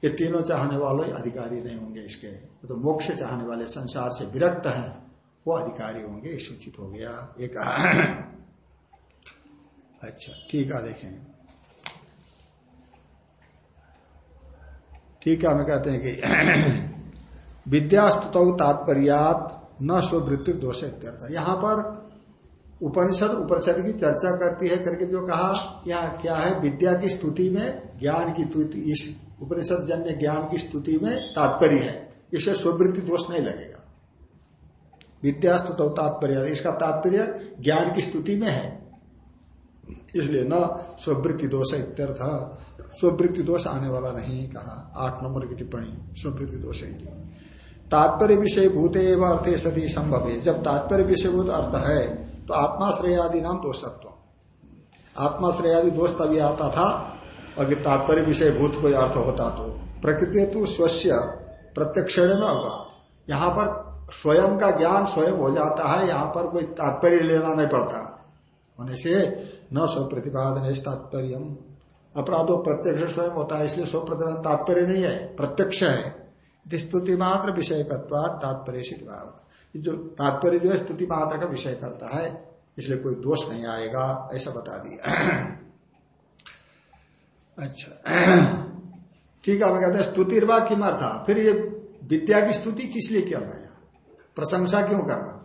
ये तीनों चाहने वाले अधिकारी नहीं होंगे इसके। तो मोक्ष चाहने वाले संसार से विरक्त हैं, वो अधिकारी होंगे सूचित हो गया। एक अच्छा ठीक है, देखें। ठीक है, हमें कहते हैं कि विद्यास्तुत तात्पर्यात न स्वृत्ति दोष इत्यर्थ। यहाँ पर उपनिषद उपनिषद की चर्चा करती है करके जो कहा, यहाँ क्या है, विद्या की स्तुति में ज्ञान की इस उपनिषद जन्य ज्ञान की स्तुति में तात्पर्य है। इसे स्वृत्ति दोष नहीं लगेगा। विद्यास्तु तो तात्पर्य, इसका तात्पर्य ज्ञान की स्तुति में है। इसलिए न स्वृत्ति दोष इत्यर्थ। स्वृत्ति दोष आने वाला नहीं, कहा, आठ नंबर की टिप्पणी स्वृत्ति दोष है तात्पर्य विषय भूत एवं अर्थे सती संभव। है जब तात्पर्य विषयभूत अर्थ है तो आत्माश्रयादि नाम दोषत्व। आत्माश्रयादि दोष तभी आता था, अगर तात्पर्य विषय भूत कोई अर्थ होता तो। प्रकृति तो स्वस्य, प्रत्यक्षण में अवगात। यहाँ पर स्वयं का ज्ञान स्वयं हो जाता है, यहाँ पर कोई तात्पर्य लेना नहीं पड़ता। होने से न स्व प्रतिपादन तात्पर्य अपराधो प्रत्यक्ष स्वयं होता है, इसलिए स्व प्रतिपादन तात्पर्य नहीं है, प्रत्यक्ष है। स्तुति मात्र विषय तात्पर्य भाव जो तात्पर्य जो है, स्तुति मात्र का विषय करता है, इसलिए कोई दोष नहीं आएगा, ऐसा बता दिया। अच्छा। ठीक है कहते हैं, स्तुतिर्वा किमर्था फिर ये विद्या की स्तुति किस लिए गया? प्रशंसा क्यों करना?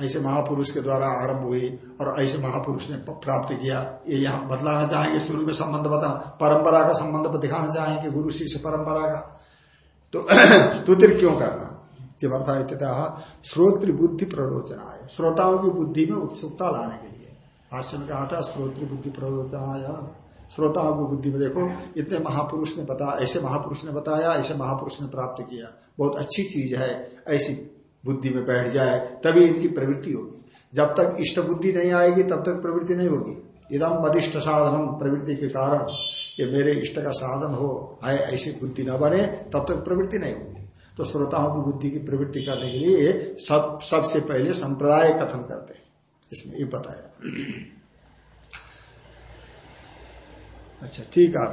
ऐसे महापुरुष के द्वारा आरंभ हुई और ऐसे महापुरुष ने प्राप्त किया। ये यहाँ बतलाना चाहेंगे, शुरू में संबंध बता, परंपरा का संबंध दिखाना चाहेंगे, गुरु शिष्य परंपरा का। तो स्तुति क्यों करना? किमर्था श्रोत्र बुद्धि प्ररोचना है श्रोताओं की बुद्धि में उत्सुकता लाने के लिए। भाष्य में कहा था श्रोत्र बुद्धि प्ररोचना श्रोताओं की बुद्धि में देखो, इतने महापुरुष ने बताया, ऐसे महापुरुष ने बताया, ऐसे महापुरुष ने प्राप्त किया। बहुत अच्छी चीज़ है, ऐसी बुद्धि में बैठ जाए, तभी इनकी प्रवृत्ति होगी। जब तक इष्ट बुद्धि नहीं आएगी, तब तक प्रवृत्ति नहीं होगी। इदम मदिष्ट साधनम प्रवृत्ति के कारण, ये मेरे इष्ट का साधन हो, है, ऐसी बुद्धि न बने, तब तक प्रवृत्ति नहीं होगी। तो श्रोताओं की बुद्धि की प्रवृत्ति करने के लिए सब, सबसे पहले संप्रदाय कथन करते हैं। इसमें ये बताया। अच्छा ठीक है।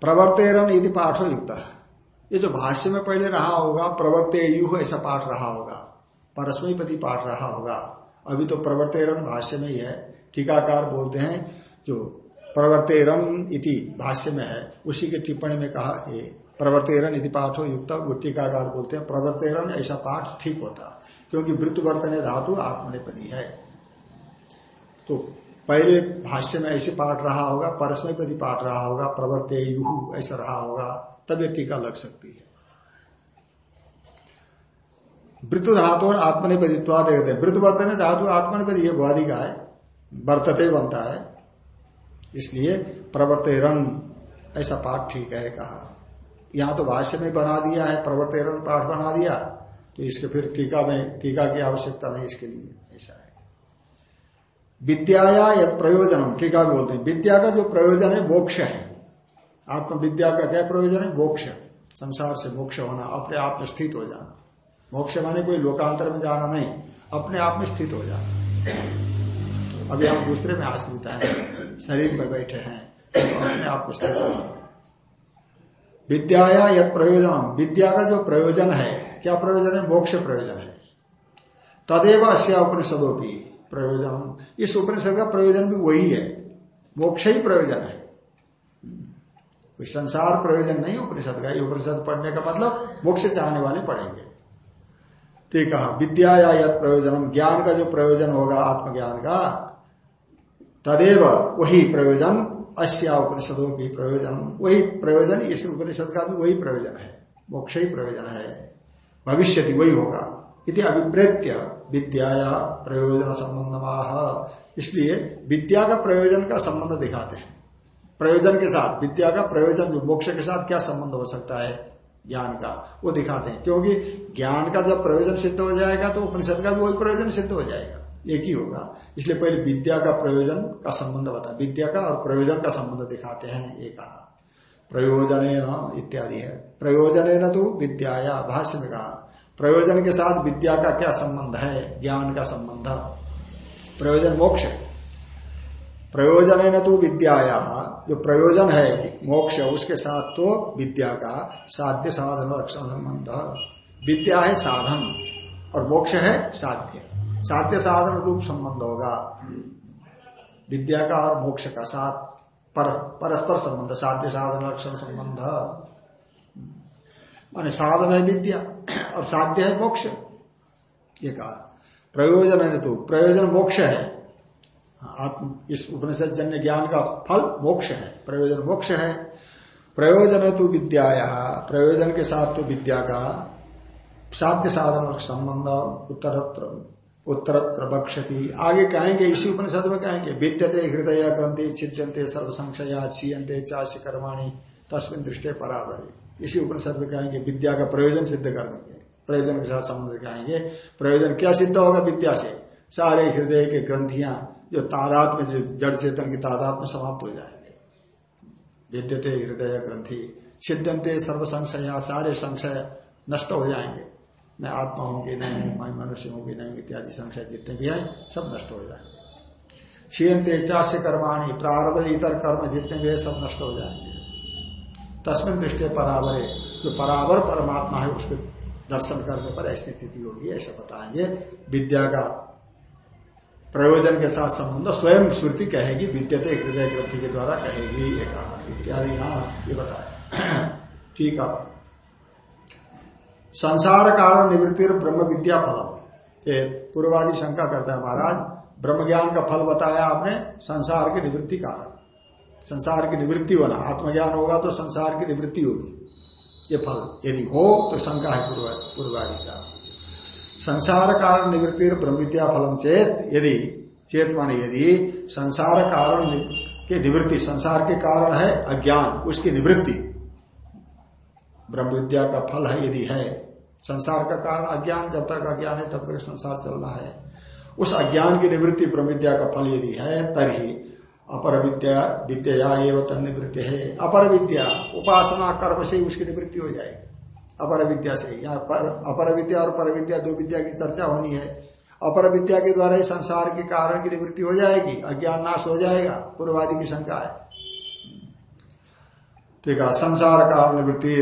प्रवर्तेरन यदि पाठो युक्त है ये जो भाष्य में पहले रहा होगा, प्रवर्ते यु ऐसा पाठ रहा होगा। परस्मयपति पाठ रहा होगा। अभी तो प्रवर्तेरण भाष्य में ही है। टीकाकार बोलते हैं, जो प्रवर्तेरन इति भाष्य में है, उसी के टिप्पणी में कहा ये प्रवर्तेरन इति पाठ हो युक्त। वो टीकाकार बोलते हैं प्रवर्तेरन ऐसा पाठ ठीक होता, क्योंकि वृत्तवर्तन धातु आत्मनिपदी है। तो पहले भाष्य में ऐसे पाठ रहा होगा परस्मयपति पाठ रहा होगा, प्रवर्ते युहु ऐसा रहा होगा। तब ये टीका लग सकती है। वृद्ध धातु और आत्मनिपदित्वा देखते हैं। वृत्तवर्तन धातु आत्मनिपदी ये बुआदि का है। वर्तते बनता है। इसलिए प्रवर्तेरण ऐसा पाठ ठीक है कहा। यहाँ तो भाष्य में बना दिया है प्रवर्तेरण पाठ बना दिया। तो इसके फिर टीका में, टीका की आवश्यकता नहीं इसके लिए। ऐसा है। विद्या या टीका बोलते हैं। विद्या का जो प्रयोजन है, मोक्ष है। आत्मविद्या का क्या प्रयोजन है? मोक्ष संसार से मोक्ष होना, अपने आप में स्थित हो जाना। मोक्ष माने कोई लोकांतर में जाना नहीं, अपने आप में स्थित हो जाना। अभी हम दूसरे में आश्रित हैं, शरीर में बैठे हैं तो अपने आप में स्थित हो विद्याया यद प्रयोजन विद्या का जो प्रयोजन है, क्या प्रयोजन है? मोक्ष प्रयोजन है। तदेव अस्या उपनिषदोपी प्रयोजन इस उपनिषद का प्रयोजन भी वही है। मोक्ष ही प्रयोजन है। कोई संसार प्रयोजन नहीं, उपनिषद का। ये उपनिषद पढ़ने का मतलब मोक्ष चाहने वाले पढ़ेंगे। तो कहा, विद्या या यद प्रयोजन ज्ञान का जो प्रयोजन होगा, आत्मज्ञान का, तदेव वही प्रयोजन अस्या उपनिषदों की प्रयोजन, वही प्रयोजन, इस उपनिषद का भी वही प्रयोजन है। मोक्ष ही प्रयोजन है। भविष्य वही होगा। इति अभिप्रेत्य विद्या या प्रयोजन संबंध इसलिए विद्या का प्रयोजन का संबंध दिखाते हैं। प्रयोजन के साथ, विद्या का प्रयोजन जो मोक्ष के साथ क्या संबंध हो सकता है? ज्ञान का। वो दिखाते हैं। क्योंकि ज्ञान का जब प्रयोजन सिद्ध हो जाएगा तो उपनिषद का भी वही प्रयोजन सिद्ध हो जाएगा। एक ही होगा। इसलिए पहले विद्या का प्रयोजन का संबंध बता विद्या का और प्रयोजन का संबंध दिखाते हैं। एक प्रयोजन इत्यादि है। प्रयोजन तो विद्या भाष्य में कहा। प्रयोजन के साथ विद्या का क्या संबंध है? ज्ञान का संबंध। प्रयोजन मोक्ष। प्रयोजन है न तो विद्याया जो प्रयोजन है मोक्ष उसके साथ तो विद्या का साध्य साधन लक्षण संबंध विद्या है साधन और मोक्ष है साध्य। साध्य साधन रूप संबंध होगा। विद्या का और मोक्ष का साथ पर, परस्पर संबंध साध्य साधन लक्षण संबंध। माने साधन है विद्या और साध्य है मोक्ष। ये कहा। प्रयोजन है तो प्रयोजन मोक्ष है। आत्म इस उपनिषद जन्य ज्ञान का फल मोक्ष है, प्रयोजन मोक्ष है। प्रयोजन तो विद्या प्रयोजन के साथ तो विद्या का साध्य साधन और संबंध उत्तरत्र उत्तरत्र बक्षति आगे कहेंगे, इसी उपनिषद में कहेंगे, विद्यते हृदय ग्रंथि छिद्यंते सर्व संशया क्षीयते चाष्य कर्माणी तस्मिन दृष्टि पराबरी इसी उपनिषद में कहेंगे, विद्या का प्रयोजन सिद्ध कर देंगे। प्रयोजन के साथ संबंध कहेंगे, प्रयोजन क्या सिद्ध होगा विद्या से? सारे हृदय के ग्रंथियाँ जो तादात में जड़ चेतन की तादात में समाप्त हो जाएँगे। विद्यते हृदय ग्रंथि छिद्यंते सर्व संशय सारे संशय नष्ट हो जाएँगे। मैं आत्मा हूँ कि नहीं हूँ मैं मनुष्य हूँ कि नहीं इत्यादि संशय जितने भी है सब नष्ट हो जाएँगे। क्षीयते चाष्य कर्माणी प्रारंभ इतर कर्म जितने भी है सब नष्ट हो जाएँगे। तस्मिन दृष्टि पराबर है जो पराबर परमात्मा है उसके दर्शन करने पर ऐसी स्थिति होगी ऐसा बताएँगे। विद्या का प्रयोजन के साथ संबंध, स्वयं श्रुति कहेगी, विद्यते हृदय ग्रंथि के द्वारा कहेगी, ये कहा, इत्यादि ना ये बताया। ठीक है। संसार कारण निवृत्ति ब्रह्म विद्या फलम। ये पूर्वादि शंका करता है महाराज। ब्रह्म ज्ञान का फल बताया आपने, संसार की निवृत्ति कारण। संसार की निवृत्ति होना, आत्मज्ञान होगा तो संसार की निवृत्ति होगी। ये फल, यदि हो तो शंका है पूर्वादि का। संसार कारण निवृत्ति ब्रह्म विद्या फलम चेत यदि, चेत माने यदि संसार कारण के निवृत्ति, संसार के कारण है अज्ञान, उसकी निवृत्ति। ब्रह्म विद्या का फल है यदि है, संसार का कारण अज्ञान, जब तक अज्ञान है तब तक संसार चलना है। उस अज्ञान की निवृत्ति ब्रह्म विद्या का फल यदि है तरी अपर विद्या विद्या एवं निवृत्ति है अपर विद्या उपासना, कर्म से उसकी निवृत्ति हो जाएगी। अपर विद्या से। यहाँ पर अपर विद्या और पर विद्या दो विद्या की चर्चा होनी है। अपर विद्या के द्वारा ही संसार के कारण की निवृत्ति हो जाएगी, अज्ञान नाश हो जाएगा, पूर्वादि की शंका है। ठीक है, संसार कारण निवृत्ति,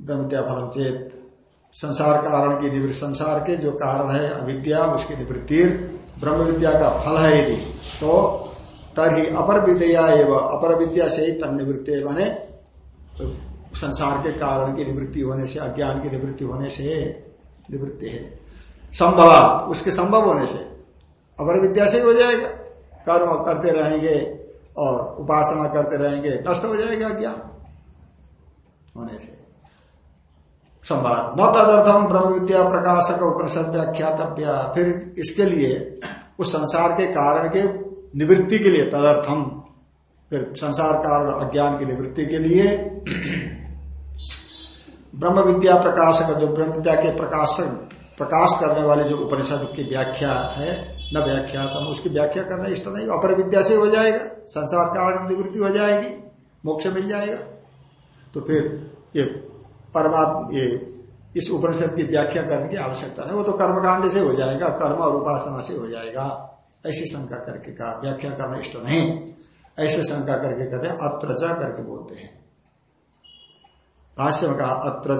ब्रह्मत्या फलम चेत। संसार कारण की निवृत्ति, संसार के जो कारण है, अविद्या, उसकी निवृत्ति, ब्रह्म विद्या का फल है यदि तो तरही अपर विद्या एवं, अपर विद्या से ही तन निवृत्ति बने। संसार के कारण की निवृत्ति होने से, अज्ञान की निवृत्ति होने से निवृत्ति है। संभव उसके संभव होने से। अपर विद्या से हो जाएगा। कर्म करते रहेंगे और उपासना करते रहेंगे, नष्ट हो जाएगा ज्ञान होने से। संवाद न तदर्थम ब्रह्म विद्या प्रकाशक उपनिषद व्याख्यातव्य। फिर इसके लिए, उस संसार के कारण के निवृत्ति के लिए तदर्थम। फिर संसार कारण अज्ञान की निवृत्ति के लिए ब्रह्म विद्या प्रकाशक जो ब्रह्म विद्या के प्रकाशक, प्रकाश करने वाले जो उपनिषद की व्याख्या है, न व्याख्या तो उसकी व्याख्या करना इष्ट नहीं, अपर विद्या से हो जाएगा, संसार कारण निवृत्ति हो जाएगी, मोक्ष मिल जाएगा। तो फिर ये परमात्मा, ये इस उपनिषद की व्याख्या करने की आवश्यकता नहीं, वो तो कर्मकांड से हो जाएगा, कर्म और उपासना से हो जाएगा। ऐसी शंका करके कहा, व्याख्या करना इष्ट नहीं। ऐसे शंका करके कहते हैं, अत्र करके बोलते हैं। भाष्य में कहा अत्र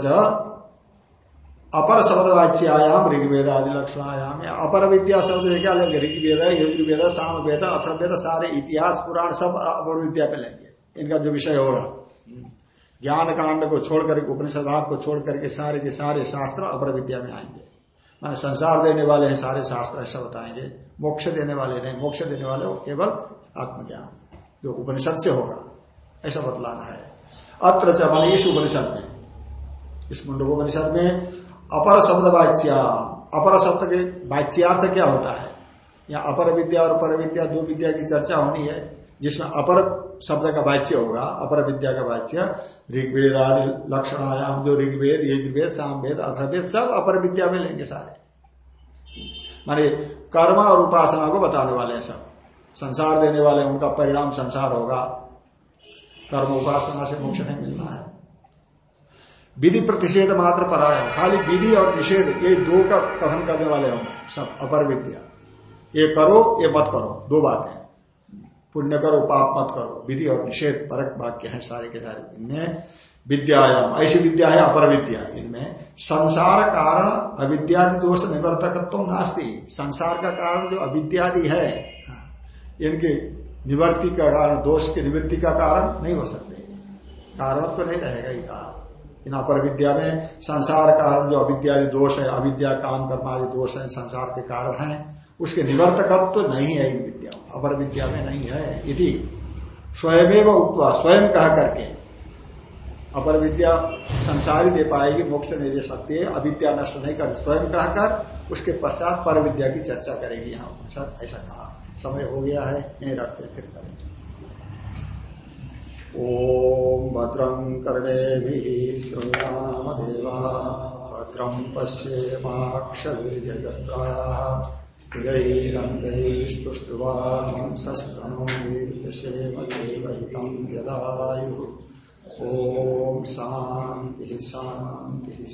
अपर शब्द वाच्यायाम ऋग्वेद आदि लक्षणायाम अपर विद्या शब्द है क्या लेंगे ऋग्वेद, यजुर्वेद, सामवेद अथर्वेद सारे इतिहास, पुराण सब अपर विद्या पे लेंगे इनका जो विषय होगा। ज्ञान कांड को छोड़ करके उपनिषद भाग को छोड़ करके सारे के सारे शास्त्र अपर विद्या में आएँगे। माने संसार देने वाले हैं, सारे शास्त्र ऐसा बताएँगे। मोक्ष देने वाले नहीं, मोक्ष देने वाले केवल आत्मज्ञान। जो उपनिषद से होगा, ऐसा बतलाना है। अत्र मान इस उपनिषद। में इस मुंडोपनिषद में अपर शब्द वाच्या। अपर शब्द के वाच्यार्थ क्या होता है? या अपर विद्या और पर विद्या, दो विद्या की चर्चा होनी है, जिसमें अपर शब्द का वाच्य होगा, अपर विद्या का वाच्य। ऋग्वेद आदि लक्षणायाम, जो ऋग्वेद, यजुर्वेद, सामवेद अथर्वेद सब अपर विद्या में लेंगे सारे। माने कर्म और उपासना को बताने वाले हैं सब। संसार देने वाले उनका परिणाम संसार होगा। कर्म उपासना से मोक्ष नहीं मिलना है। विधि प्रतिषेध मात्र परायण। खाली विधि और निषेध, ये दो का कथन करने वाले हम सब, अपर विद्या। ये करो, ये मत करो, दो बातें। पुण्य करो, पाप मत करो। विधि और निषेध, परक वाक्य है सारे के सारे। इनमें विद्यायाम, ऐसी विद्या है, अपर विद्या। इनमें संसार कारण अविद्यादि दोष निवर्तकत्व नास्ती। संसार का कारण जो अविद्यादि है इनके निवर्ति का कारण, दोष की निवृत्ति का कारण नहीं हो सकते। कारण तो नहीं रहेगा ही कहा। इन अपर विद्या में संसार कारण जो अविद्या दोष है, अविद्या, काम, कर्म आदि दोष है, संसार के कारण है, उसके निवर्तकत्व तो नहीं है इन विद्या अपर विद्या में नहीं है यदि स्वयं उपवा स्वयं कह करके अपर विद्या संसार ही दे पाएगी, मोक्ष नहीं दे सकती है, अविद्या नष्ट नहीं कर, स्वयं कहकर उसके पश्चात पर विद्या की चर्चा करेगी यहाँ ऐसा कहा। समय हो गया है नहीं रखते फिर करेंगे। ॐ भद्रं कर्णेभिः शृणुयामदेवा भद्रं पश्येमाक्षवीर्यजत्राः स्थिरैरङ्गैस्तुष्टुवांसस्तनोर्यशेमदेवहितं यदायुः। ॐ शान्तिः शान्तिः।